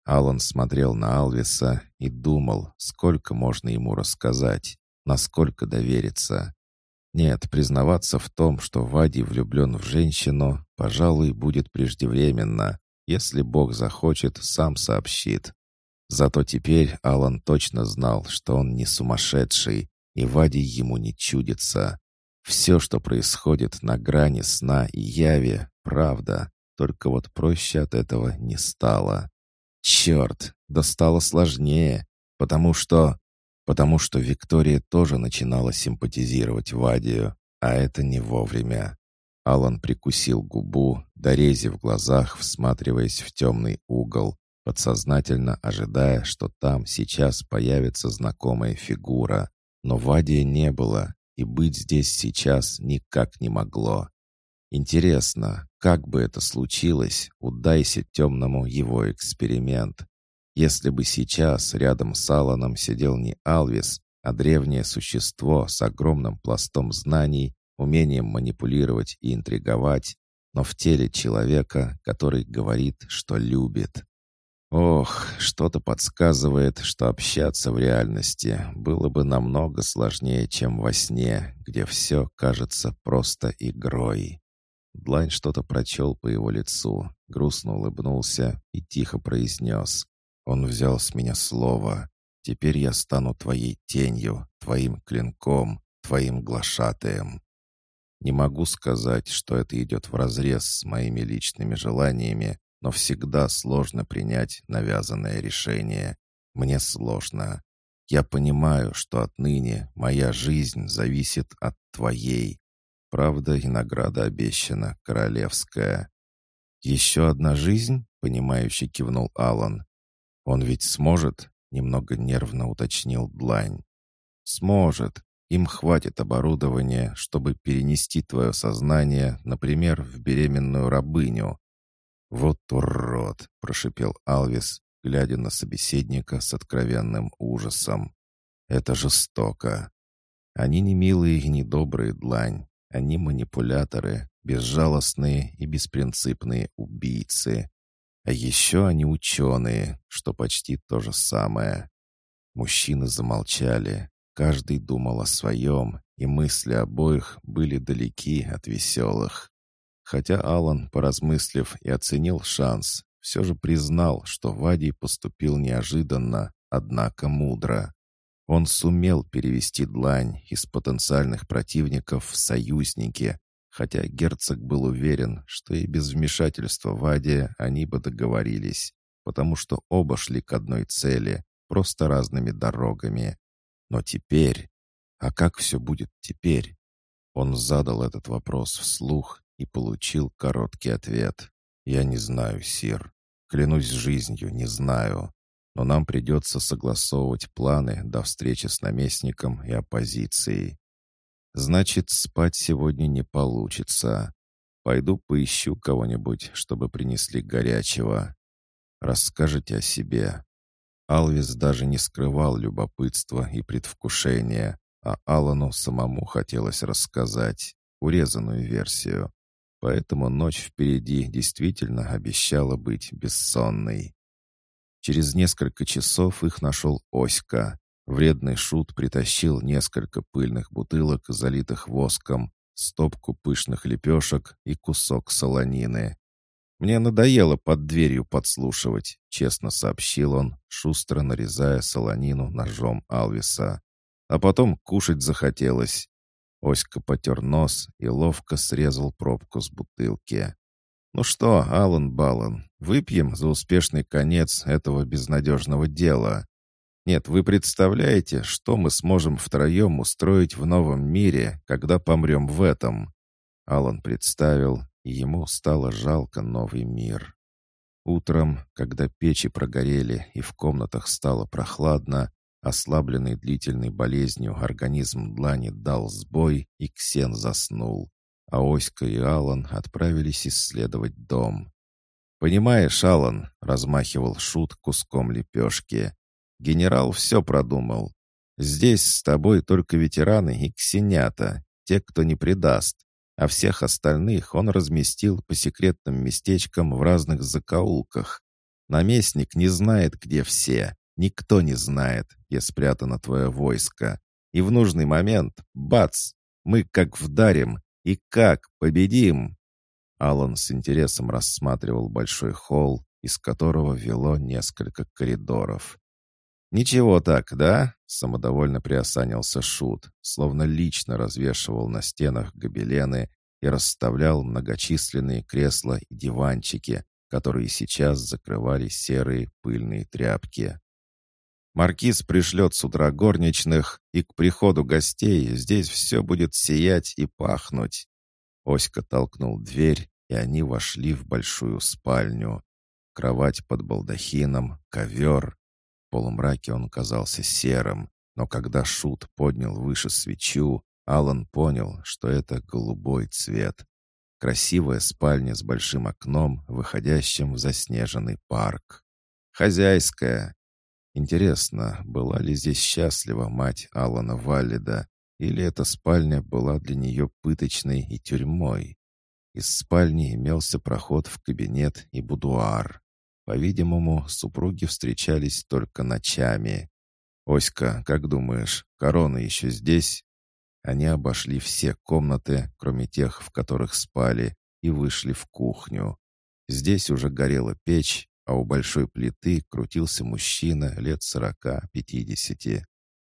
Алан смотрел на Алвиса и думал, сколько можно ему рассказать, насколько довериться. Нет, признаваться в том, что Вади влюблен в женщину, пожалуй, будет преждевременно. Если Бог захочет, сам сообщит. Зато теперь Алан точно знал, что он не сумасшедший, и Вади ему не чудится. Все, что происходит на грани сна и яви, правда, только вот проще от этого не стало. Черт, да стало сложнее, потому что... Потому что Виктория тоже начинала симпатизировать Вадию, а это не вовремя. Алан прикусил губу, дорезив в глазах, всматриваясь в темный угол, подсознательно ожидая, что там сейчас появится знакомая фигура. Но Вадия не было, и быть здесь сейчас никак не могло. Интересно, как бы это случилось, удайся темному его эксперимент. Если бы сейчас рядом с Аланом сидел не Алвис, а древнее существо с огромным пластом знаний, умением манипулировать и интриговать, но в теле человека, который говорит, что любит. Ох, что-то подсказывает, что общаться в реальности было бы намного сложнее, чем во сне, где все кажется просто игрой. Длань что-то прочел по его лицу, грустно улыбнулся и тихо произнес. Он взял с меня слово. Теперь я стану твоей тенью, твоим клинком, твоим глашатаем. Не могу сказать, что это идет вразрез с моими личными желаниями, но всегда сложно принять навязанное решение. Мне сложно. Я понимаю, что отныне моя жизнь зависит от твоей. Правда, и награда обещана, королевская. «Еще одна жизнь?» — понимающе кивнул Алан. «Он ведь сможет?» — немного нервно уточнил Длань. «Сможет. Им хватит оборудования, чтобы перенести твое сознание, например, в беременную рабыню». «Вот урод!» — прошипел Алвис, глядя на собеседника с откровенным ужасом. «Это жестоко. Они не милые и не добрые, длань. Они манипуляторы, безжалостные и беспринципные убийцы. А еще они ученые, что почти то же самое. Мужчины замолчали, Каждый думал о своем, и мысли обоих были далеки от веселых. Хотя Алан, поразмыслив и оценил шанс, все же признал, что Вадий поступил неожиданно, однако мудро. Он сумел перевести длань из потенциальных противников в союзники, хотя герцог был уверен, что и без вмешательства Вадия они бы договорились, потому что оба шли к одной цели, просто разными дорогами. Но теперь... А как все будет теперь? Он задал этот вопрос вслух и получил короткий ответ. «Я не знаю, Сир. Клянусь жизнью, не знаю. Но нам придется согласовывать планы до встречи с наместником и оппозицией. Значит, спать сегодня не получится. Пойду поищу кого-нибудь, чтобы принесли горячего. Расскажите о себе. Алвис даже не скрывал любопытства и предвкушения, а Алану самому хотелось рассказать урезанную версию. Поэтому ночь впереди действительно обещала быть бессонной. Через несколько часов их нашел Оська. Вредный шут притащил несколько пыльных бутылок, залитых воском, стопку пышных лепешек и кусок солонины. «Мне надоело под дверью подслушивать», — честно сообщил он, шустро нарезая солонину ножом Алвиса. А потом кушать захотелось. Оська потер нос и ловко срезал пробку с бутылки. «Ну что, Алан Балан, выпьем за успешный конец этого безнадежного дела. Нет, вы представляете, что мы сможем втроем устроить в новом мире, когда помрем в этом?» Алан представил, и ему стало жалко новый мир. Утром, когда печи прогорели и в комнатах стало прохладно, ослабленный длительной болезнью организм Длани дал сбой, и Ксен заснул, а Оська и Алан отправились исследовать дом. «Понимаешь, Алан», — размахивал Шут куском лепешки, — «генерал все продумал. Здесь с тобой только ветераны и ксенята, те, кто не предаст а всех остальных он разместил по секретным местечкам в разных закоулках. Наместник не знает, где все. Никто не знает, где спрятано твое войско. И в нужный момент, бац, мы как вдарим. И как победим? Алан с интересом рассматривал большой холл, из которого вело несколько коридоров. «Ничего так, да?» — самодовольно приосанился Шут, словно лично развешивал на стенах гобелены и расставлял многочисленные кресла и диванчики, которые сейчас закрывали серые пыльные тряпки. Маркиз пришлет с утра горничных, и к приходу гостей здесь все будет сиять и пахнуть». Оська толкнул дверь, и они вошли в большую спальню. Кровать под балдахином, ковер. В полумраке он казался серым, но когда Шут поднял выше свечу, Алан понял, что это голубой цвет. Красивая спальня с большим окном, выходящим в заснеженный парк. Хозяйская, Интересно, была ли здесь счастлива мать Алана Валлида, или эта спальня была для нее пыточной и тюрьмой? Из спальни имелся проход в кабинет и будуар. По-видимому, супруги встречались только ночами. «Оська, как думаешь, корона еще здесь?» Они обошли все комнаты, кроме тех, в которых спали, и вышли в кухню. Здесь уже горела печь, а у большой плиты крутился мужчина лет сорока-пятидесяти.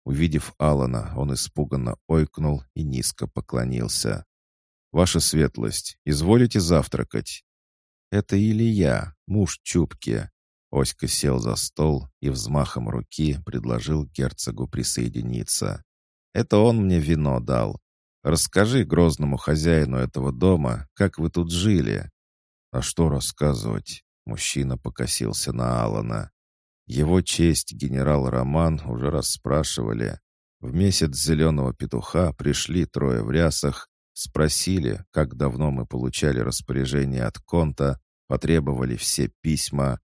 Увидев Алана, он испуганно ойкнул и низко поклонился. «Ваша светлость, изволите завтракать?» «Это Илья, муж Чупки». Оська сел за стол и взмахом руки предложил герцогу присоединиться. «Это он мне вино дал. Расскажи грозному хозяину этого дома, как вы тут жили». «А что рассказывать? Мужчина покосился на Алана. Его честь генерал Роман уже расспрашивали. В месяц зеленого петуха пришли трое в рясах, спросили, как давно мы получали распоряжение от Конта, потребовали все письма.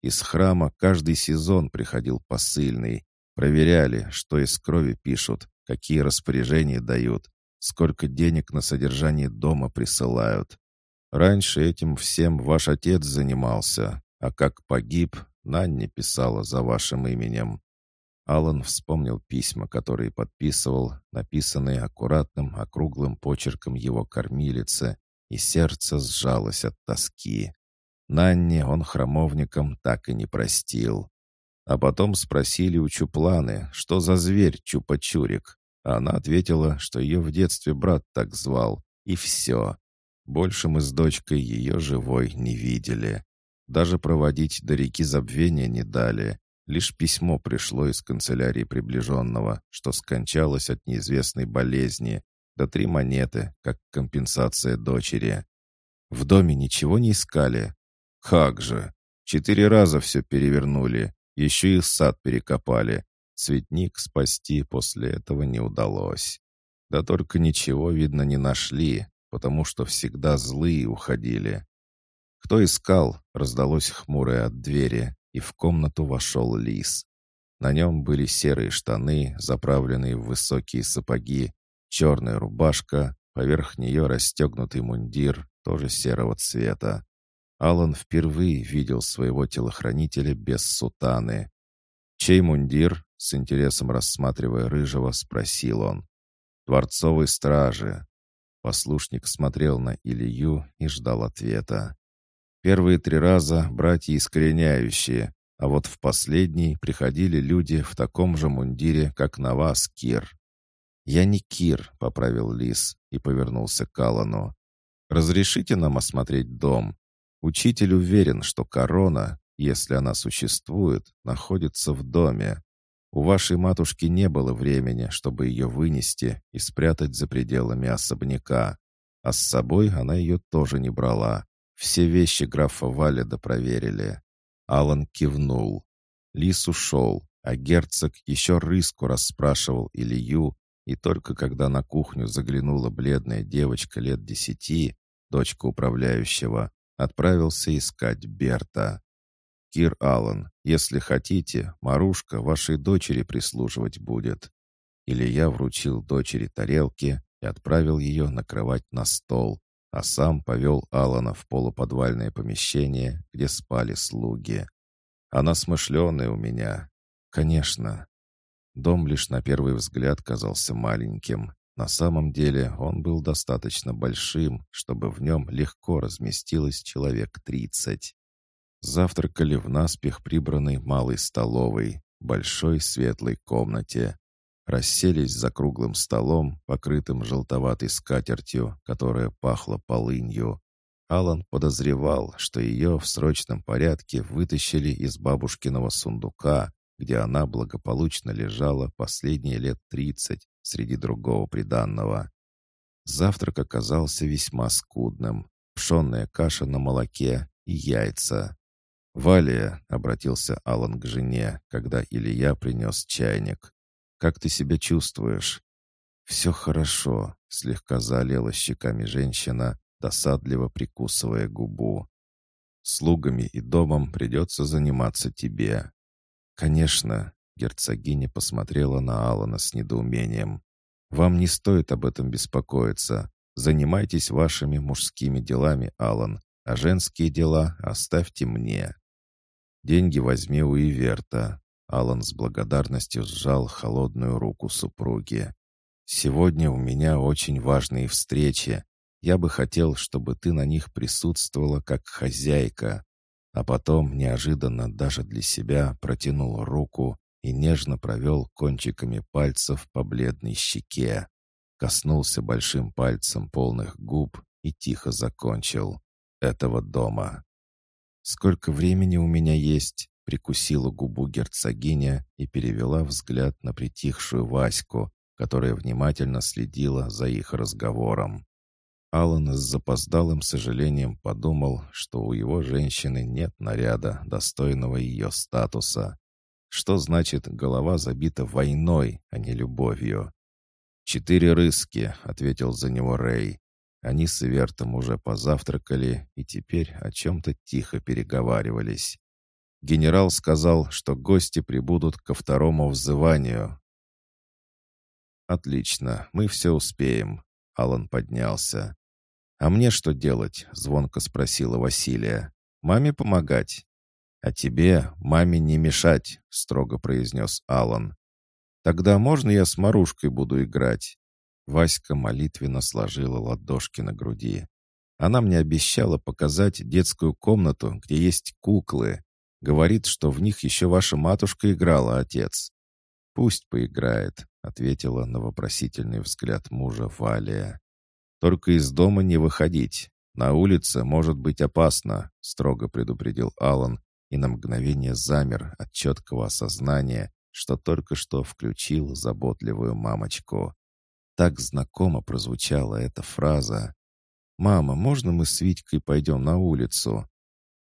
Из храма каждый сезон приходил посыльный. Проверяли, что из крови пишут, какие распоряжения дают, сколько денег на содержание дома присылают. Раньше этим всем ваш отец занимался, а как погиб, Нанни писала за вашим именем». Алан вспомнил письма, которые подписывал, написанные аккуратным округлым почерком его кормилицы, и сердце сжалось от тоски. Нанни он храмовникам так и не простил. А потом спросили у Чупланы, что за зверь Чупа-Чурик. А она ответила, что ее в детстве брат так звал. И все. Больше мы с дочкой ее живой не видели. Даже проводить до реки забвения не дали. Лишь письмо пришло из канцелярии приближенного, что скончалось от неизвестной болезни, да три монеты, как компенсация дочери. В доме ничего не искали? Как же! Четыре раза все перевернули, еще и сад перекопали. Цветник спасти после этого не удалось. Да только ничего, видно, не нашли, потому что всегда злые уходили. «Кто искал?» — раздалось хмурое от двери, и в комнату вошел лис. На нем были серые штаны, заправленные в высокие сапоги, черная рубашка, поверх нее расстегнутый мундир, тоже серого цвета. Алан впервые видел своего телохранителя без сутаны. «Чей мундир?» — с интересом рассматривая рыжего, спросил он. «Дворцовой стражи. Послушник смотрел на Илью и ждал ответа. Первые три раза братья искореняющие, а вот в последний приходили люди в таком же мундире, как на вас, Кир. «Я не Кир», — поправил Лис и повернулся к Аллану. «Разрешите нам осмотреть дом? Учитель уверен, что корона, если она существует, находится в доме. У вашей матушки не было времени, чтобы ее вынести и спрятать за пределами особняка. А с собой она ее тоже не брала. Все вещи графа Валеда проверили. Алан кивнул. Лис ушел, а герцог еще рыску расспрашивал Илью, и только когда на кухню заглянула бледная девочка лет десяти, дочка управляющего, отправился искать Берта. «Кир Аллан, если хотите, Марушка вашей дочери прислуживать будет». Илья вручил дочери тарелки и отправил ее накрывать на стол, а сам повел Алана в полуподвальное помещение, где спали слуги. «Она смышленая у меня». «Конечно». Дом лишь на первый взгляд казался маленьким. На самом деле он был достаточно большим, чтобы в нем легко разместилось человек тридцать. Завтракали в наспех прибранной малой столовой, большой светлой комнате. Расселись за круглым столом, покрытым желтоватой скатертью, которая пахла полынью. Алан подозревал, что ее в срочном порядке вытащили из бабушкиного сундука, где она благополучно лежала последние лет тридцать среди другого приданного. Завтрак оказался весьма скудным. Пшенная каша на молоке и яйца. «Валия», — обратился Алан к жене, когда Илья принес чайник. «Как ты себя чувствуешь?» «Все хорошо», — слегка залила щеками женщина, досадливо прикусывая губу. «Слугами и домом придется заниматься тебе». «Конечно», — герцогиня посмотрела на Алана с недоумением. «Вам не стоит об этом беспокоиться. Занимайтесь вашими мужскими делами, Алан, а женские дела оставьте мне. Деньги возьми у Иверта». Алан с благодарностью сжал холодную руку супруги. «Сегодня у меня очень важные встречи. Я бы хотел, чтобы ты на них присутствовала как хозяйка». А потом, неожиданно даже для себя, протянул руку и нежно провел кончиками пальцев по бледной щеке. Коснулся большим пальцем полных губ и тихо закончил. Этого дома. «Сколько времени у меня есть?» Прикусила губу герцогиня и перевела взгляд на притихшую Ваську, которая внимательно следила за их разговором. Алан с запоздалым сожалением подумал, что у его женщины нет наряда, достойного ее статуса. Что значит голова забита войной, а не любовью? «Четыре рыски», — ответил за него Рэй. Они с Вертом уже позавтракали и теперь о чем-то тихо переговаривались. Генерал сказал, что гости прибудут ко второму взыванию. «Отлично, мы все успеем», — Алан поднялся. «А мне что делать?» — звонко спросила Василия. «Маме помогать?» «А тебе, маме, не мешать», — строго произнес Алан. «Тогда можно я с Марушкой буду играть?» Васька молитвенно сложила ладошки на груди. «Она мне обещала показать детскую комнату, где есть куклы. Говорит, что в них еще ваша матушка играла, отец». «Пусть поиграет», — ответила на вопросительный взгляд мужа Валия. «Только из дома не выходить. На улице может быть опасно», — строго предупредил Алан и на мгновение замер от четкого осознания, что только что включил заботливую мамочку. Так знакомо прозвучала эта фраза. «Мама, можно мы с Витькой пойдем на улицу?»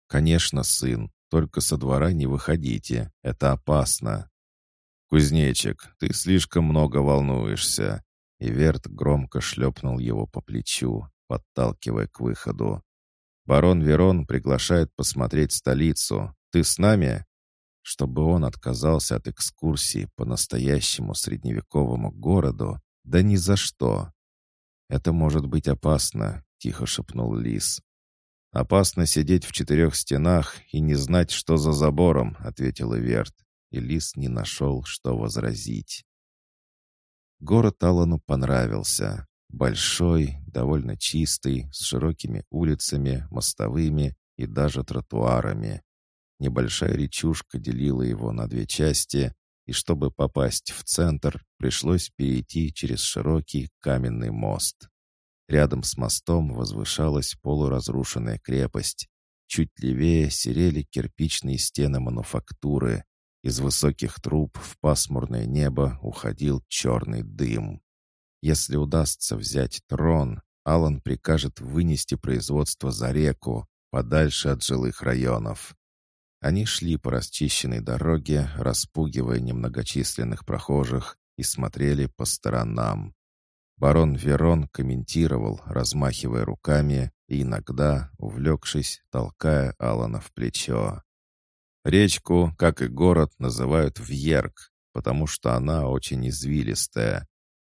«Конечно, сын, только со двора не выходите, это опасно». «Кузнечик, ты слишком много волнуешься». Иверт громко шлепнул его по плечу, подталкивая к выходу. «Барон Верон приглашает посмотреть столицу. Ты с нами?» Чтобы он отказался от экскурсии по настоящему средневековому городу, да ни за что. «Это может быть опасно», — тихо шепнул Лис. «Опасно сидеть в четырех стенах и не знать, что за забором», — ответил Иверт, и Лис не нашел, что возразить. Город Аллану понравился. Большой, довольно чистый, с широкими улицами, мостовыми и даже тротуарами. Небольшая речушка делила его на две части, и чтобы попасть в центр, пришлось перейти через широкий каменный мост. Рядом с мостом возвышалась полуразрушенная крепость. Чуть левее серели кирпичные стены мануфактуры. Из высоких труб в пасмурное небо уходил черный дым. Если удастся взять трон, Алан прикажет вынести производство за реку, подальше от жилых районов. Они шли по расчищенной дороге, распугивая немногочисленных прохожих, и смотрели по сторонам. Барон Верон комментировал, размахивая руками и иногда, увлекшись, толкая Алана в плечо. Речку, как и город, называют Вьерк, потому что она очень извилистая.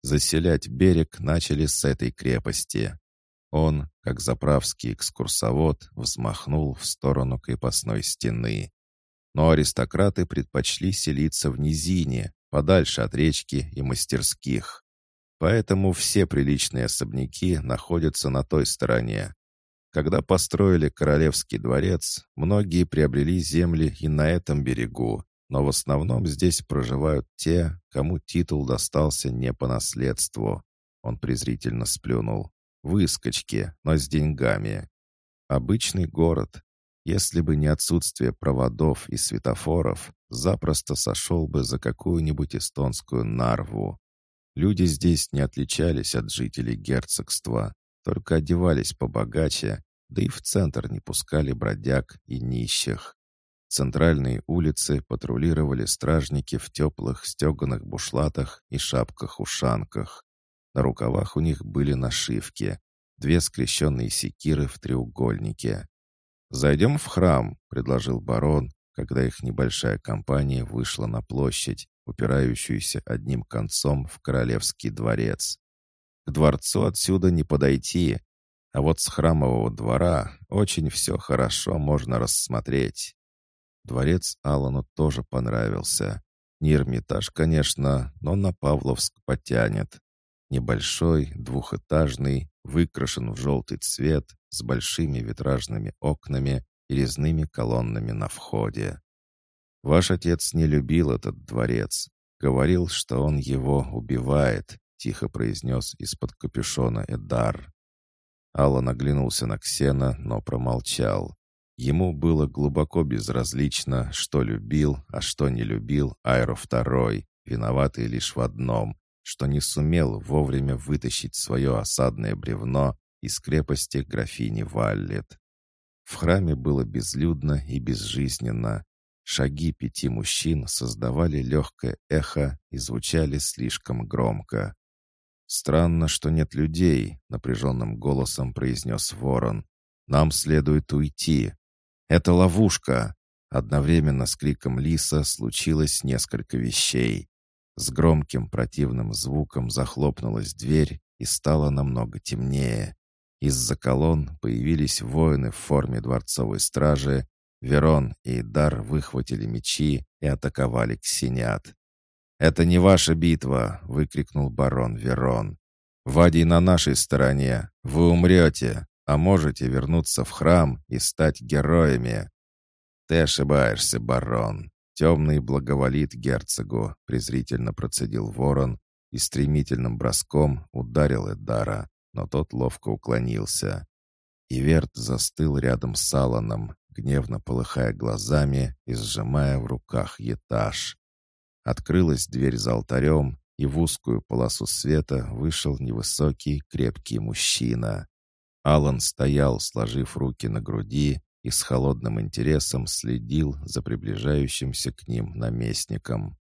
Заселять берег начали с этой крепости. Он, как заправский экскурсовод, взмахнул в сторону крепостной стены. Но аристократы предпочли селиться в низине, подальше от речки и мастерских. Поэтому все приличные особняки находятся на той стороне. Когда построили Королевский дворец, многие приобрели земли и на этом берегу, но в основном здесь проживают те, кому титул достался не по наследству. Он презрительно сплюнул. Выскочки, но с деньгами. Обычный город. Если бы не отсутствие проводов и светофоров, запросто сошел бы за какую-нибудь эстонскую нарву. Люди здесь не отличались от жителей герцогства, только одевались побогаче, да и в центр не пускали бродяг и нищих. Центральные улицы патрулировали стражники в теплых стеганых бушлатах и шапках-ушанках. На рукавах у них были нашивки, две скрещенные секиры в треугольнике. «Зайдем в храм», — предложил барон, когда их небольшая компания вышла на площадь, упирающуюся одним концом в королевский дворец. К дворцу отсюда не подойти, а вот с храмового двора очень все хорошо можно рассмотреть. Дворец Аллану тоже понравился. Не Эрмитаж, конечно, но на Павловск потянет. Небольшой, двухэтажный, выкрашен в желтый цвет, с большими витражными окнами и резными колоннами на входе. Ваш отец не любил этот дворец. Говорил, что он его убивает, тихо произнес из-под капюшона Эдар. Аллан оглянулся на Ксена, но промолчал. Ему было глубоко безразлично, что любил, а что не любил Айро Второй, виноватый лишь в одном, что не сумел вовремя вытащить свое осадное бревно из крепости графини Валлет. В храме было безлюдно и безжизненно. Шаги пяти мужчин создавали легкое эхо и звучали слишком громко. «Странно, что нет людей», — напряженным голосом произнес ворон. «Нам следует уйти. «Это ловушка!» Одновременно с криком лиса случилось несколько вещей. С громким противным звуком захлопнулась дверь и стало намного темнее. Из-за колонн появились воины в форме дворцовой стражи. Верон и Дар выхватили мечи и атаковали ксенят. «Это не ваша битва!» — выкрикнул барон Верон. «Вадий на нашей стороне! Вы умрете!» а можете вернуться в храм и стать героями. Ты ошибаешься, барон. Темный благоволит герцогу, презрительно процедил ворон и стремительным броском ударил Эдара, но тот ловко уклонился. Иверт застыл рядом с Аланом, гневно полыхая глазами и сжимая в руках етаж. Открылась дверь за алтарем, и в узкую полосу света вышел невысокий, крепкий мужчина. Алан стоял, сложив руки на груди, и с холодным интересом следил за приближающимся к ним наместником.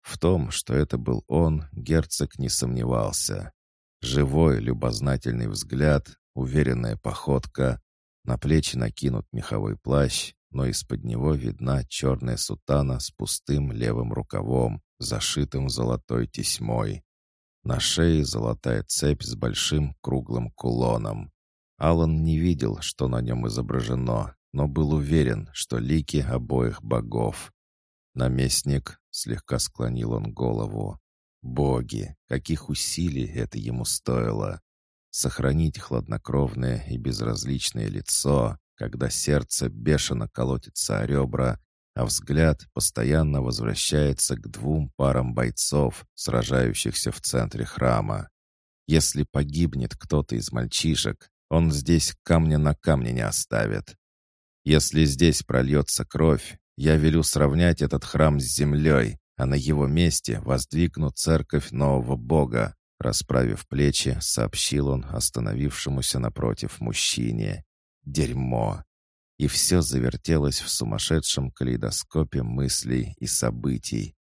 В том, что это был он, герцог не сомневался. Живой, любознательный взгляд, уверенная походка, на плечи накинут меховой плащ, но из-под него видна черная сутана с пустым левым рукавом, зашитым золотой тесьмой. На шее золотая цепь с большим круглым кулоном. Алан не видел, что на нем изображено, но был уверен, что лики обоих богов. «Наместник», — слегка склонил он голову. «Боги, каких усилий это ему стоило! Сохранить хладнокровное и безразличное лицо, когда сердце бешено колотится о ребра, а взгляд постоянно возвращается к двум парам бойцов, сражающихся в центре храма. Если погибнет кто-то из мальчишек, он здесь камня на камне не оставит. Если здесь прольется кровь, я велю сравнять этот храм с землей, а на его месте воздвигну церковь нового Бога», расправив плечи, сообщил он остановившемуся напротив мужчине. «Дерьмо!» И все завертелось в сумасшедшем калейдоскопе мыслей и событий.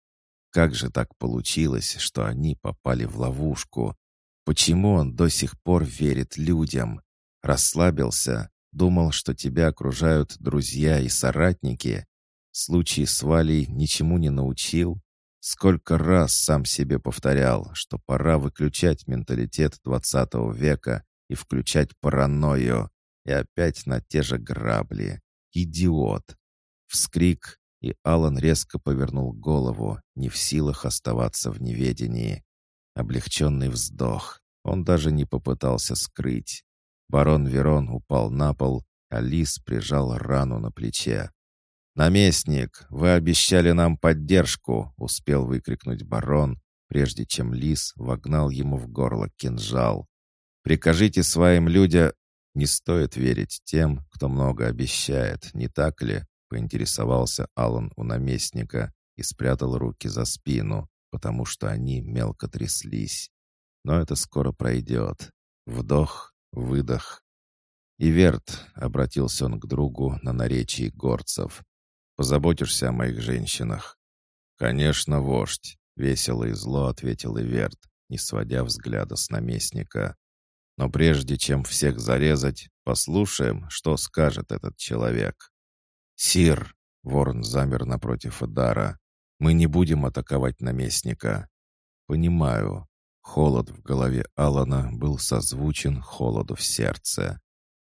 Как же так получилось, что они попали в ловушку? Почему он до сих пор верит людям? Расслабился, думал, что тебя окружают друзья и соратники. Случай с Валей ничему не научил. Сколько раз сам себе повторял, что пора выключать менталитет двадцатого века и включать паранойю. И опять на те же грабли. Идиот. Вскрик, и Алан резко повернул голову, не в силах оставаться в неведении. Облегченный вздох. Он даже не попытался скрыть. Барон Верон упал на пол, а Лис прижал рану на плече. «Наместник, вы обещали нам поддержку!» — успел выкрикнуть барон, прежде чем Лис вогнал ему в горло кинжал. «Прикажите своим людям...» «Не стоит верить тем, кто много обещает, не так ли?» — поинтересовался Алан у наместника и спрятал руки за спину, потому что они мелко тряслись. Но это скоро пройдет. Вдох, выдох. «Иверт», — обратился он к другу на наречии горцев, — «позаботишься о моих женщинах». «Конечно, вождь», — весело и зло ответил Иверт, не сводя взгляда с наместника. «Но прежде чем всех зарезать, послушаем, что скажет этот человек». «Сир!» — ворон замер напротив удара. «Мы не будем атаковать наместника». «Понимаю». Холод в голове Алана был созвучен холоду в сердце.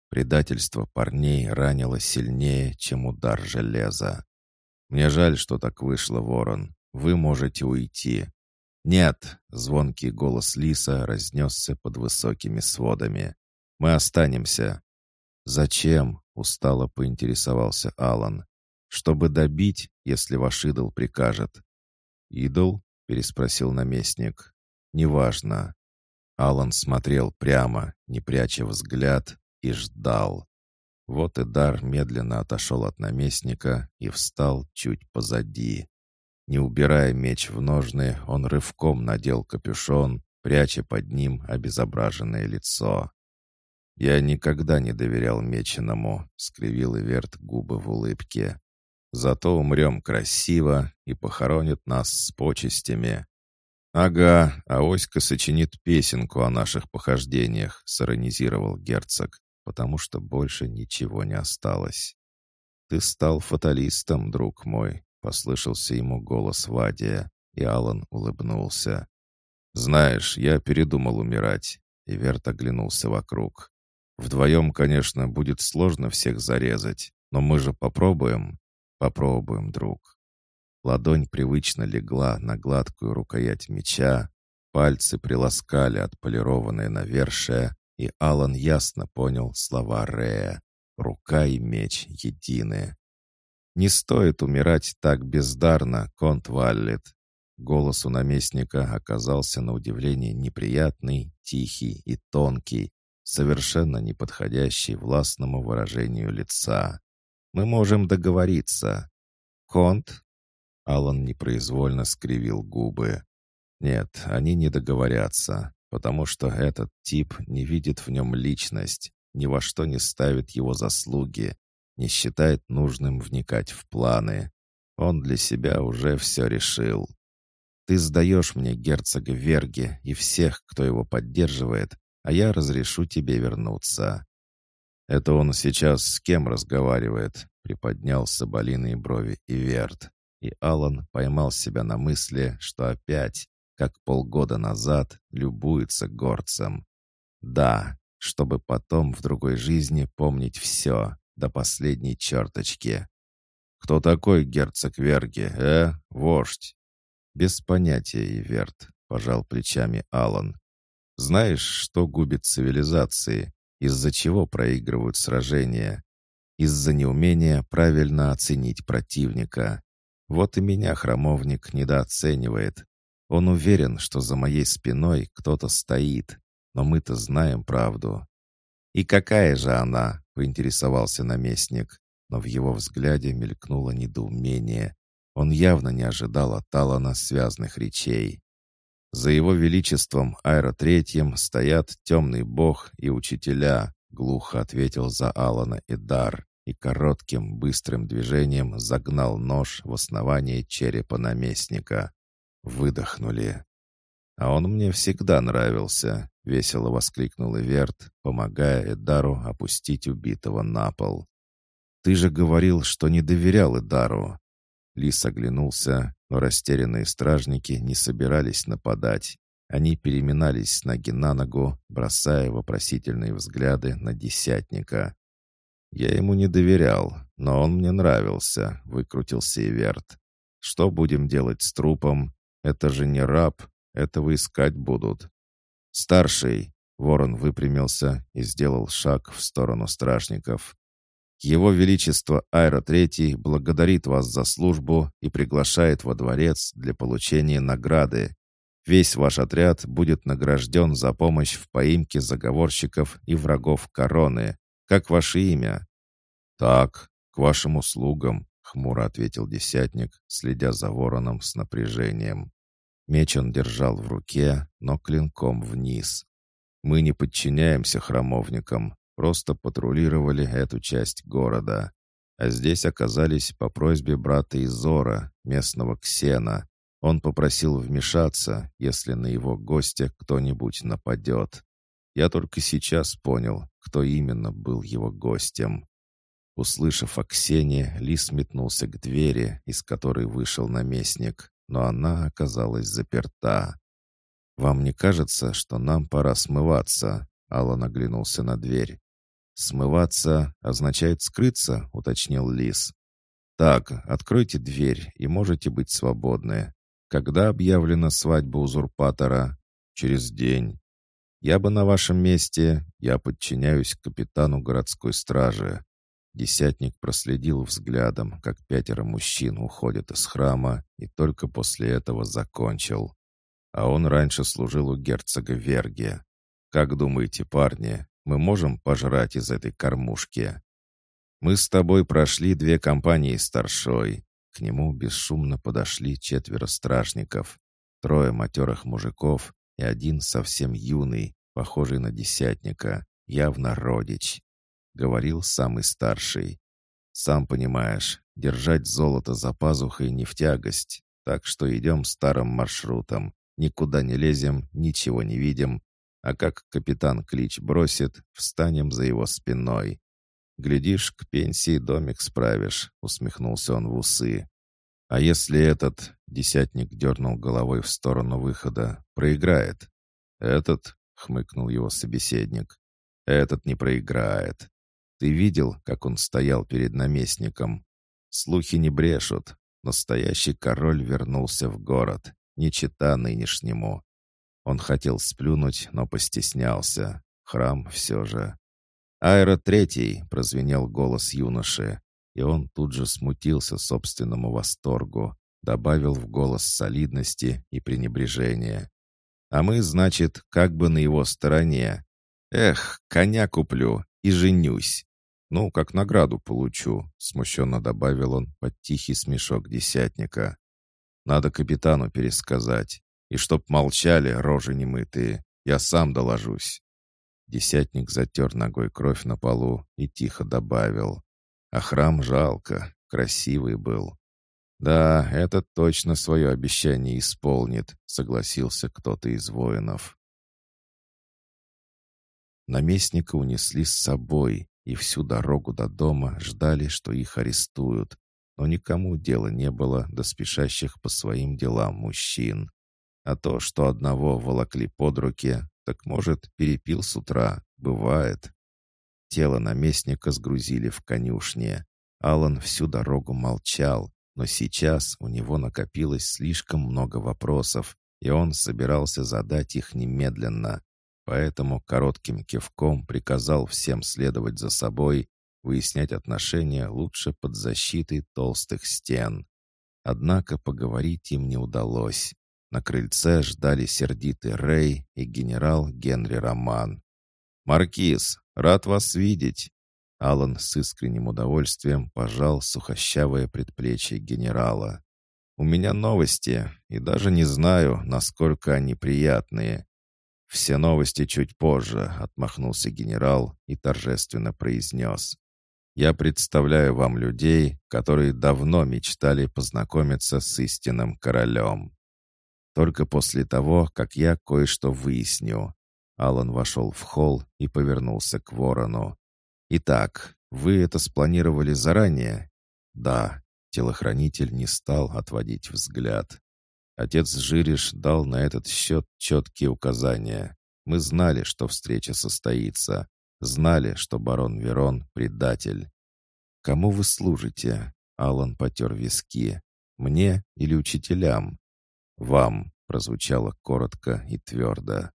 Предательство парней ранило сильнее, чем удар железа. «Мне жаль, что так вышло, Ворон. Вы можете уйти». «Нет!» — звонкий голос Лиса разнесся под высокими сводами. «Мы останемся». «Зачем?» — устало поинтересовался Алан. «Чтобы добить, если ваш идол прикажет». «Идол?» — переспросил наместник. «Неважно». Алан смотрел прямо, не пряча взгляд, и ждал. Вот и Дар медленно отошел от наместника и встал чуть позади. Не убирая меч в ножны, он рывком надел капюшон, пряча под ним обезображенное лицо. «Я никогда не доверял Меченому», — скривил Иверт губы в улыбке. «Зато умрем красиво и похоронят нас с почестями». «Ага, а Оська сочинит песенку о наших похождениях», — сиронизировал герцог потому что больше ничего не осталось. «Ты стал фаталистом, друг мой», — послышался ему голос Вадия, и Алан улыбнулся. «Знаешь, я передумал умирать», — и Верт оглянулся вокруг. «Вдвоем, конечно, будет сложно всех зарезать, но мы же попробуем». «Попробуем, друг». Ладонь привычно легла на гладкую рукоять меча, пальцы приласкали отполированное навершие, и Алан ясно понял слова Рея. Рука и меч едины. «Не стоит умирать так бездарно, Конт Валлет». Голос у наместника оказался на удивление неприятный, тихий и тонкий, совершенно не подходящий властному выражению лица. «Мы можем договориться». «Конт?» Алан непроизвольно скривил губы. «Нет, они не договорятся потому что этот тип не видит в нем личность, ни во что не ставит его заслуги, не считает нужным вникать в планы. Он для себя уже все решил. Ты сдаешь мне герцога Верги и всех, кто его поддерживает, а я разрешу тебе вернуться. Это он сейчас с кем разговаривает? Приподнял соболиные брови Иверт. И Алан поймал себя на мысли, что опять, как полгода назад, любуется горцем. Да, чтобы потом в другой жизни помнить все, до последней черточки. «Кто такой герцог Верги, э, вождь?» «Без понятия, Иверт», — пожал плечами Алан. «Знаешь, что губит цивилизации, из-за чего проигрывают сражения? Из-за неумения правильно оценить противника. Вот и меня храмовник недооценивает, он уверен, что за моей спиной кто-то стоит, но мы-то знаем правду. «И какая же она?» — поинтересовался наместник, но в его взгляде мелькнуло недоумение. Он явно не ожидал от Талана связных речей. «За его величеством Айро Третьим стоят темный бог и учителя», — глухо ответил за Алана Эдар и коротким быстрым движением загнал нож в основание черепа наместника. Выдохнули. «А он мне всегда нравился», — весело воскликнул Иверт, помогая Эдару опустить убитого на пол. «Ты же говорил, что не доверял Эдару». Лис оглянулся, но растерянные стражники не собирались нападать. Они переминались с ноги на ногу, бросая вопросительные взгляды на десятника. «Я ему не доверял, но он мне нравился», — выкрутился Иверт. «Что будем делать с трупом? Это же не раб, этого искать будут. Старший, ворон выпрямился и сделал шаг в сторону стражников. Его Величество Айро Третий благодарит вас за службу и приглашает во дворец для получения награды. Весь ваш отряд будет награжден за помощь в поимке заговорщиков и врагов короны. Как ваше имя?» «Так, к вашим услугам», — хмуро ответил десятник, следя за вороном с напряжением. Меч он держал в руке, но клинком вниз. Мы не подчиняемся храмовникам, просто патрулировали эту часть города. А здесь оказались по просьбе брата Изора, местного Ксена. Он попросил вмешаться, если на его гостя кто-нибудь нападет. Я только сейчас понял, кто именно был его гостем. Услышав о Ксении, Лис метнулся к двери, из которой вышел наместник, но она оказалась заперта. «Вам не кажется, что нам пора смываться?» Аллан оглянулся на дверь. «Смываться означает скрыться», — уточнил Лис. «Так, откройте дверь, и можете быть свободны. Когда объявлена свадьба узурпатора?» «Через день. Я бы на вашем месте, я подчиняюсь капитану городской стражи. Десятник проследил взглядом, как пятеро мужчин уходят из храма, и только после этого закончил. А он раньше служил у герцога Верги. Как думаете, парни, мы можем пожрать из этой кормушки? Мы с тобой прошли две компании старшой. К нему бесшумно подошли четверо стражников. Трое матерых мужиков и один совсем юный, похожий на десятника, явно родич. Говорил самый старший. «Сам понимаешь, держать золото за пазухой не в тягость, так что идем старым маршрутом, никуда не лезем, ничего не видим, а как капитан клич бросит, встанем за его спиной. Глядишь, к пенсии домик справишь», — усмехнулся он в усы. «А если этот...» — десятник дернул головой в сторону выхода. «Проиграет?» «Этот...» — хмыкнул его собеседник. «Этот не проиграет. Ты видел, как он стоял перед наместником? Слухи не брешут. Настоящий король вернулся в город, не чита нынешнему. Он хотел сплюнуть, но постеснялся. Храм все же. «Айра Третий!» — прозвенел голос юноши и он тут же смутился собственному восторгу, добавил в голос солидности и пренебрежения. «А мы, значит, как бы на его стороне. Эх, коня куплю и женюсь. Ну, как награду получу», — смущенно добавил он под тихий смешок десятника. «Надо капитану пересказать. И чтоб молчали рожи немытые, я сам доложусь». Десятник затер ногой кровь на полу и тихо добавил. А храм жалко, красивый был. «Да, это точно свое обещание исполнит», — согласился кто-то из воинов. Наместника унесли с собой, и всю дорогу до дома ждали, что их арестуют, но никому дела не было до спешащих по своим делам мужчин. А то, что одного волокли под руки, так, может, перепил с утра, бывает. Тело наместника сгрузили в конюшне. Алан всю дорогу молчал, но сейчас у него накопилось слишком много вопросов, и он собирался задать их немедленно. Поэтому коротким кивком приказал всем следовать за собой, выяснять отношения лучше под защитой толстых стен. Однако поговорить им не удалось. На крыльце ждали сердитый Рэй и генерал Генри Роман. «Маркиз, рад вас видеть!» Алан с искренним удовольствием пожал сухощавое предплечье генерала. «У меня новости, и даже не знаю, насколько они приятные». «Все новости чуть позже», — отмахнулся генерал и торжественно произнес. «Я представляю вам людей, которые давно мечтали познакомиться с истинным королем. Только после того, как я кое-что выясню. Алан вошел в холл и повернулся к ворону. «Итак, вы это спланировали заранее?» «Да». Телохранитель не стал отводить взгляд. Отец Жириш дал на этот счет четкие указания. Мы знали, что встреча состоится. Знали, что барон Верон — предатель. «Кому вы служите?» — Алан потер виски. «Мне или учителям?» «Вам», — прозвучало коротко и твердо.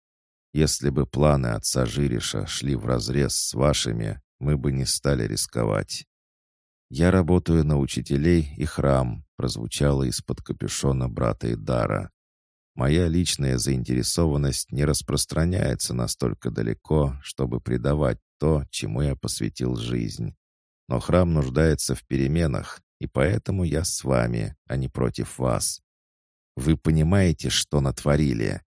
Если бы планы отца Жириша шли вразрез с вашими, мы бы не стали рисковать. «Я работаю на учителей и храм», прозвучало из-под капюшона брата Идара. «Моя личная заинтересованность не распространяется настолько далеко, чтобы предавать то, чему я посвятил жизнь. Но храм нуждается в переменах, и поэтому я с вами, а не против вас. Вы понимаете, что натворили?»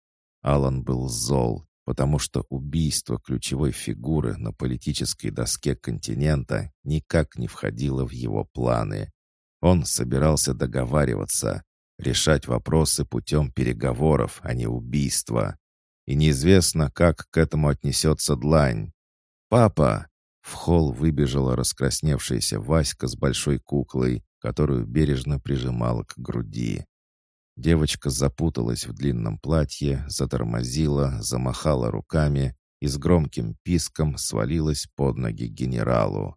Алан был зол, потому что убийство ключевой фигуры на политической доске континента никак не входило в его планы. Он собирался договариваться, решать вопросы путем переговоров, а не убийства. И неизвестно, как к этому отнесется длань. «Папа!» В холл выбежала раскрасневшаяся Васька с большой куклой, которую бережно прижимала к груди. Девочка запуталась в длинном платье, затормозила, замахала руками и с громким писком свалилась под ноги генералу.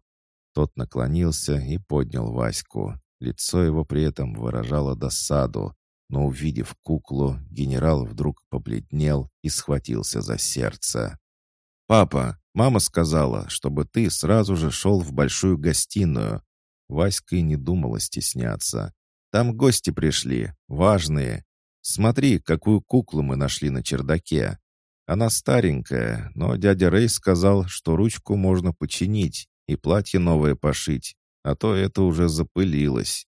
Тот наклонился и поднял Ваську. Лицо его при этом выражало досаду, но, увидев куклу, генерал вдруг побледнел и схватился за сердце. «Папа, мама сказала, чтобы ты сразу же шел в большую гостиную». Васька и не думала стесняться. «Там гости пришли, важные. Смотри, какую куклу мы нашли на чердаке. Она старенькая, но дядя Рей сказал, что ручку можно починить и платье новое пошить, а то это уже запылилось».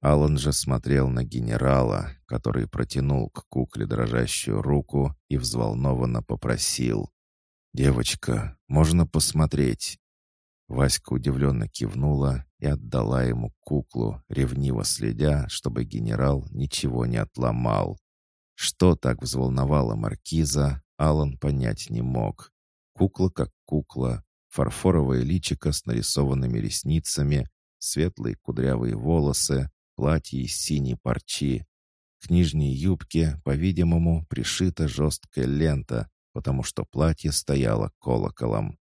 Алан же смотрел на генерала, который протянул к кукле дрожащую руку и взволнованно попросил. «Девочка, можно посмотреть?» Васька удивленно кивнула и отдала ему куклу, ревниво следя, чтобы генерал ничего не отломал. Что так взволновало маркиза, Алан понять не мог. Кукла как кукла, фарфоровое личико с нарисованными ресницами, светлые кудрявые волосы, платье из синей парчи. К нижней юбке, по-видимому, пришита жесткая лента, потому что платье стояло колоколом.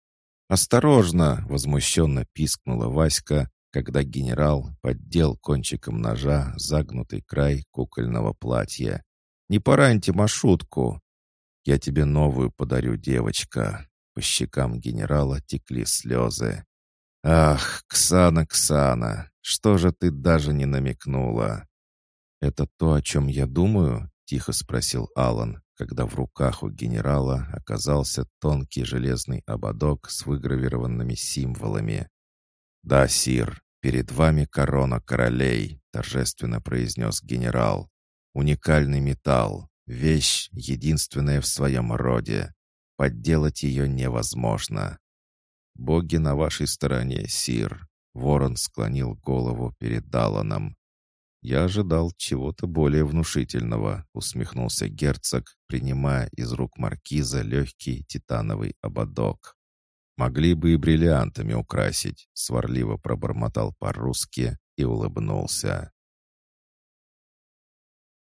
«Осторожно!» — возмущенно пискнула Васька, когда генерал поддел кончиком ножа загнутый край кукольного платья. «Не пораньте маршрутку!» «Я тебе новую подарю, девочка!» По щекам генерала текли слезы. «Ах, Ксана, Ксана, что же ты даже не намекнула?» «Это то, о чем я думаю?» — тихо спросил Алан, когда в руках у генерала оказался тонкий железный ободок с выгравированными символами. «Да, сир, перед вами корона королей», — торжественно произнес генерал. «Уникальный металл, вещь, единственная в своем роде. Подделать ее невозможно». «Боги на вашей стороне, сир», — ворон склонил голову перед Даланом. «Я ожидал чего-то более внушительного», — усмехнулся герцог, принимая из рук маркиза легкий титановый ободок. «Могли бы и бриллиантами украсить», — сварливо пробормотал по-русски и улыбнулся.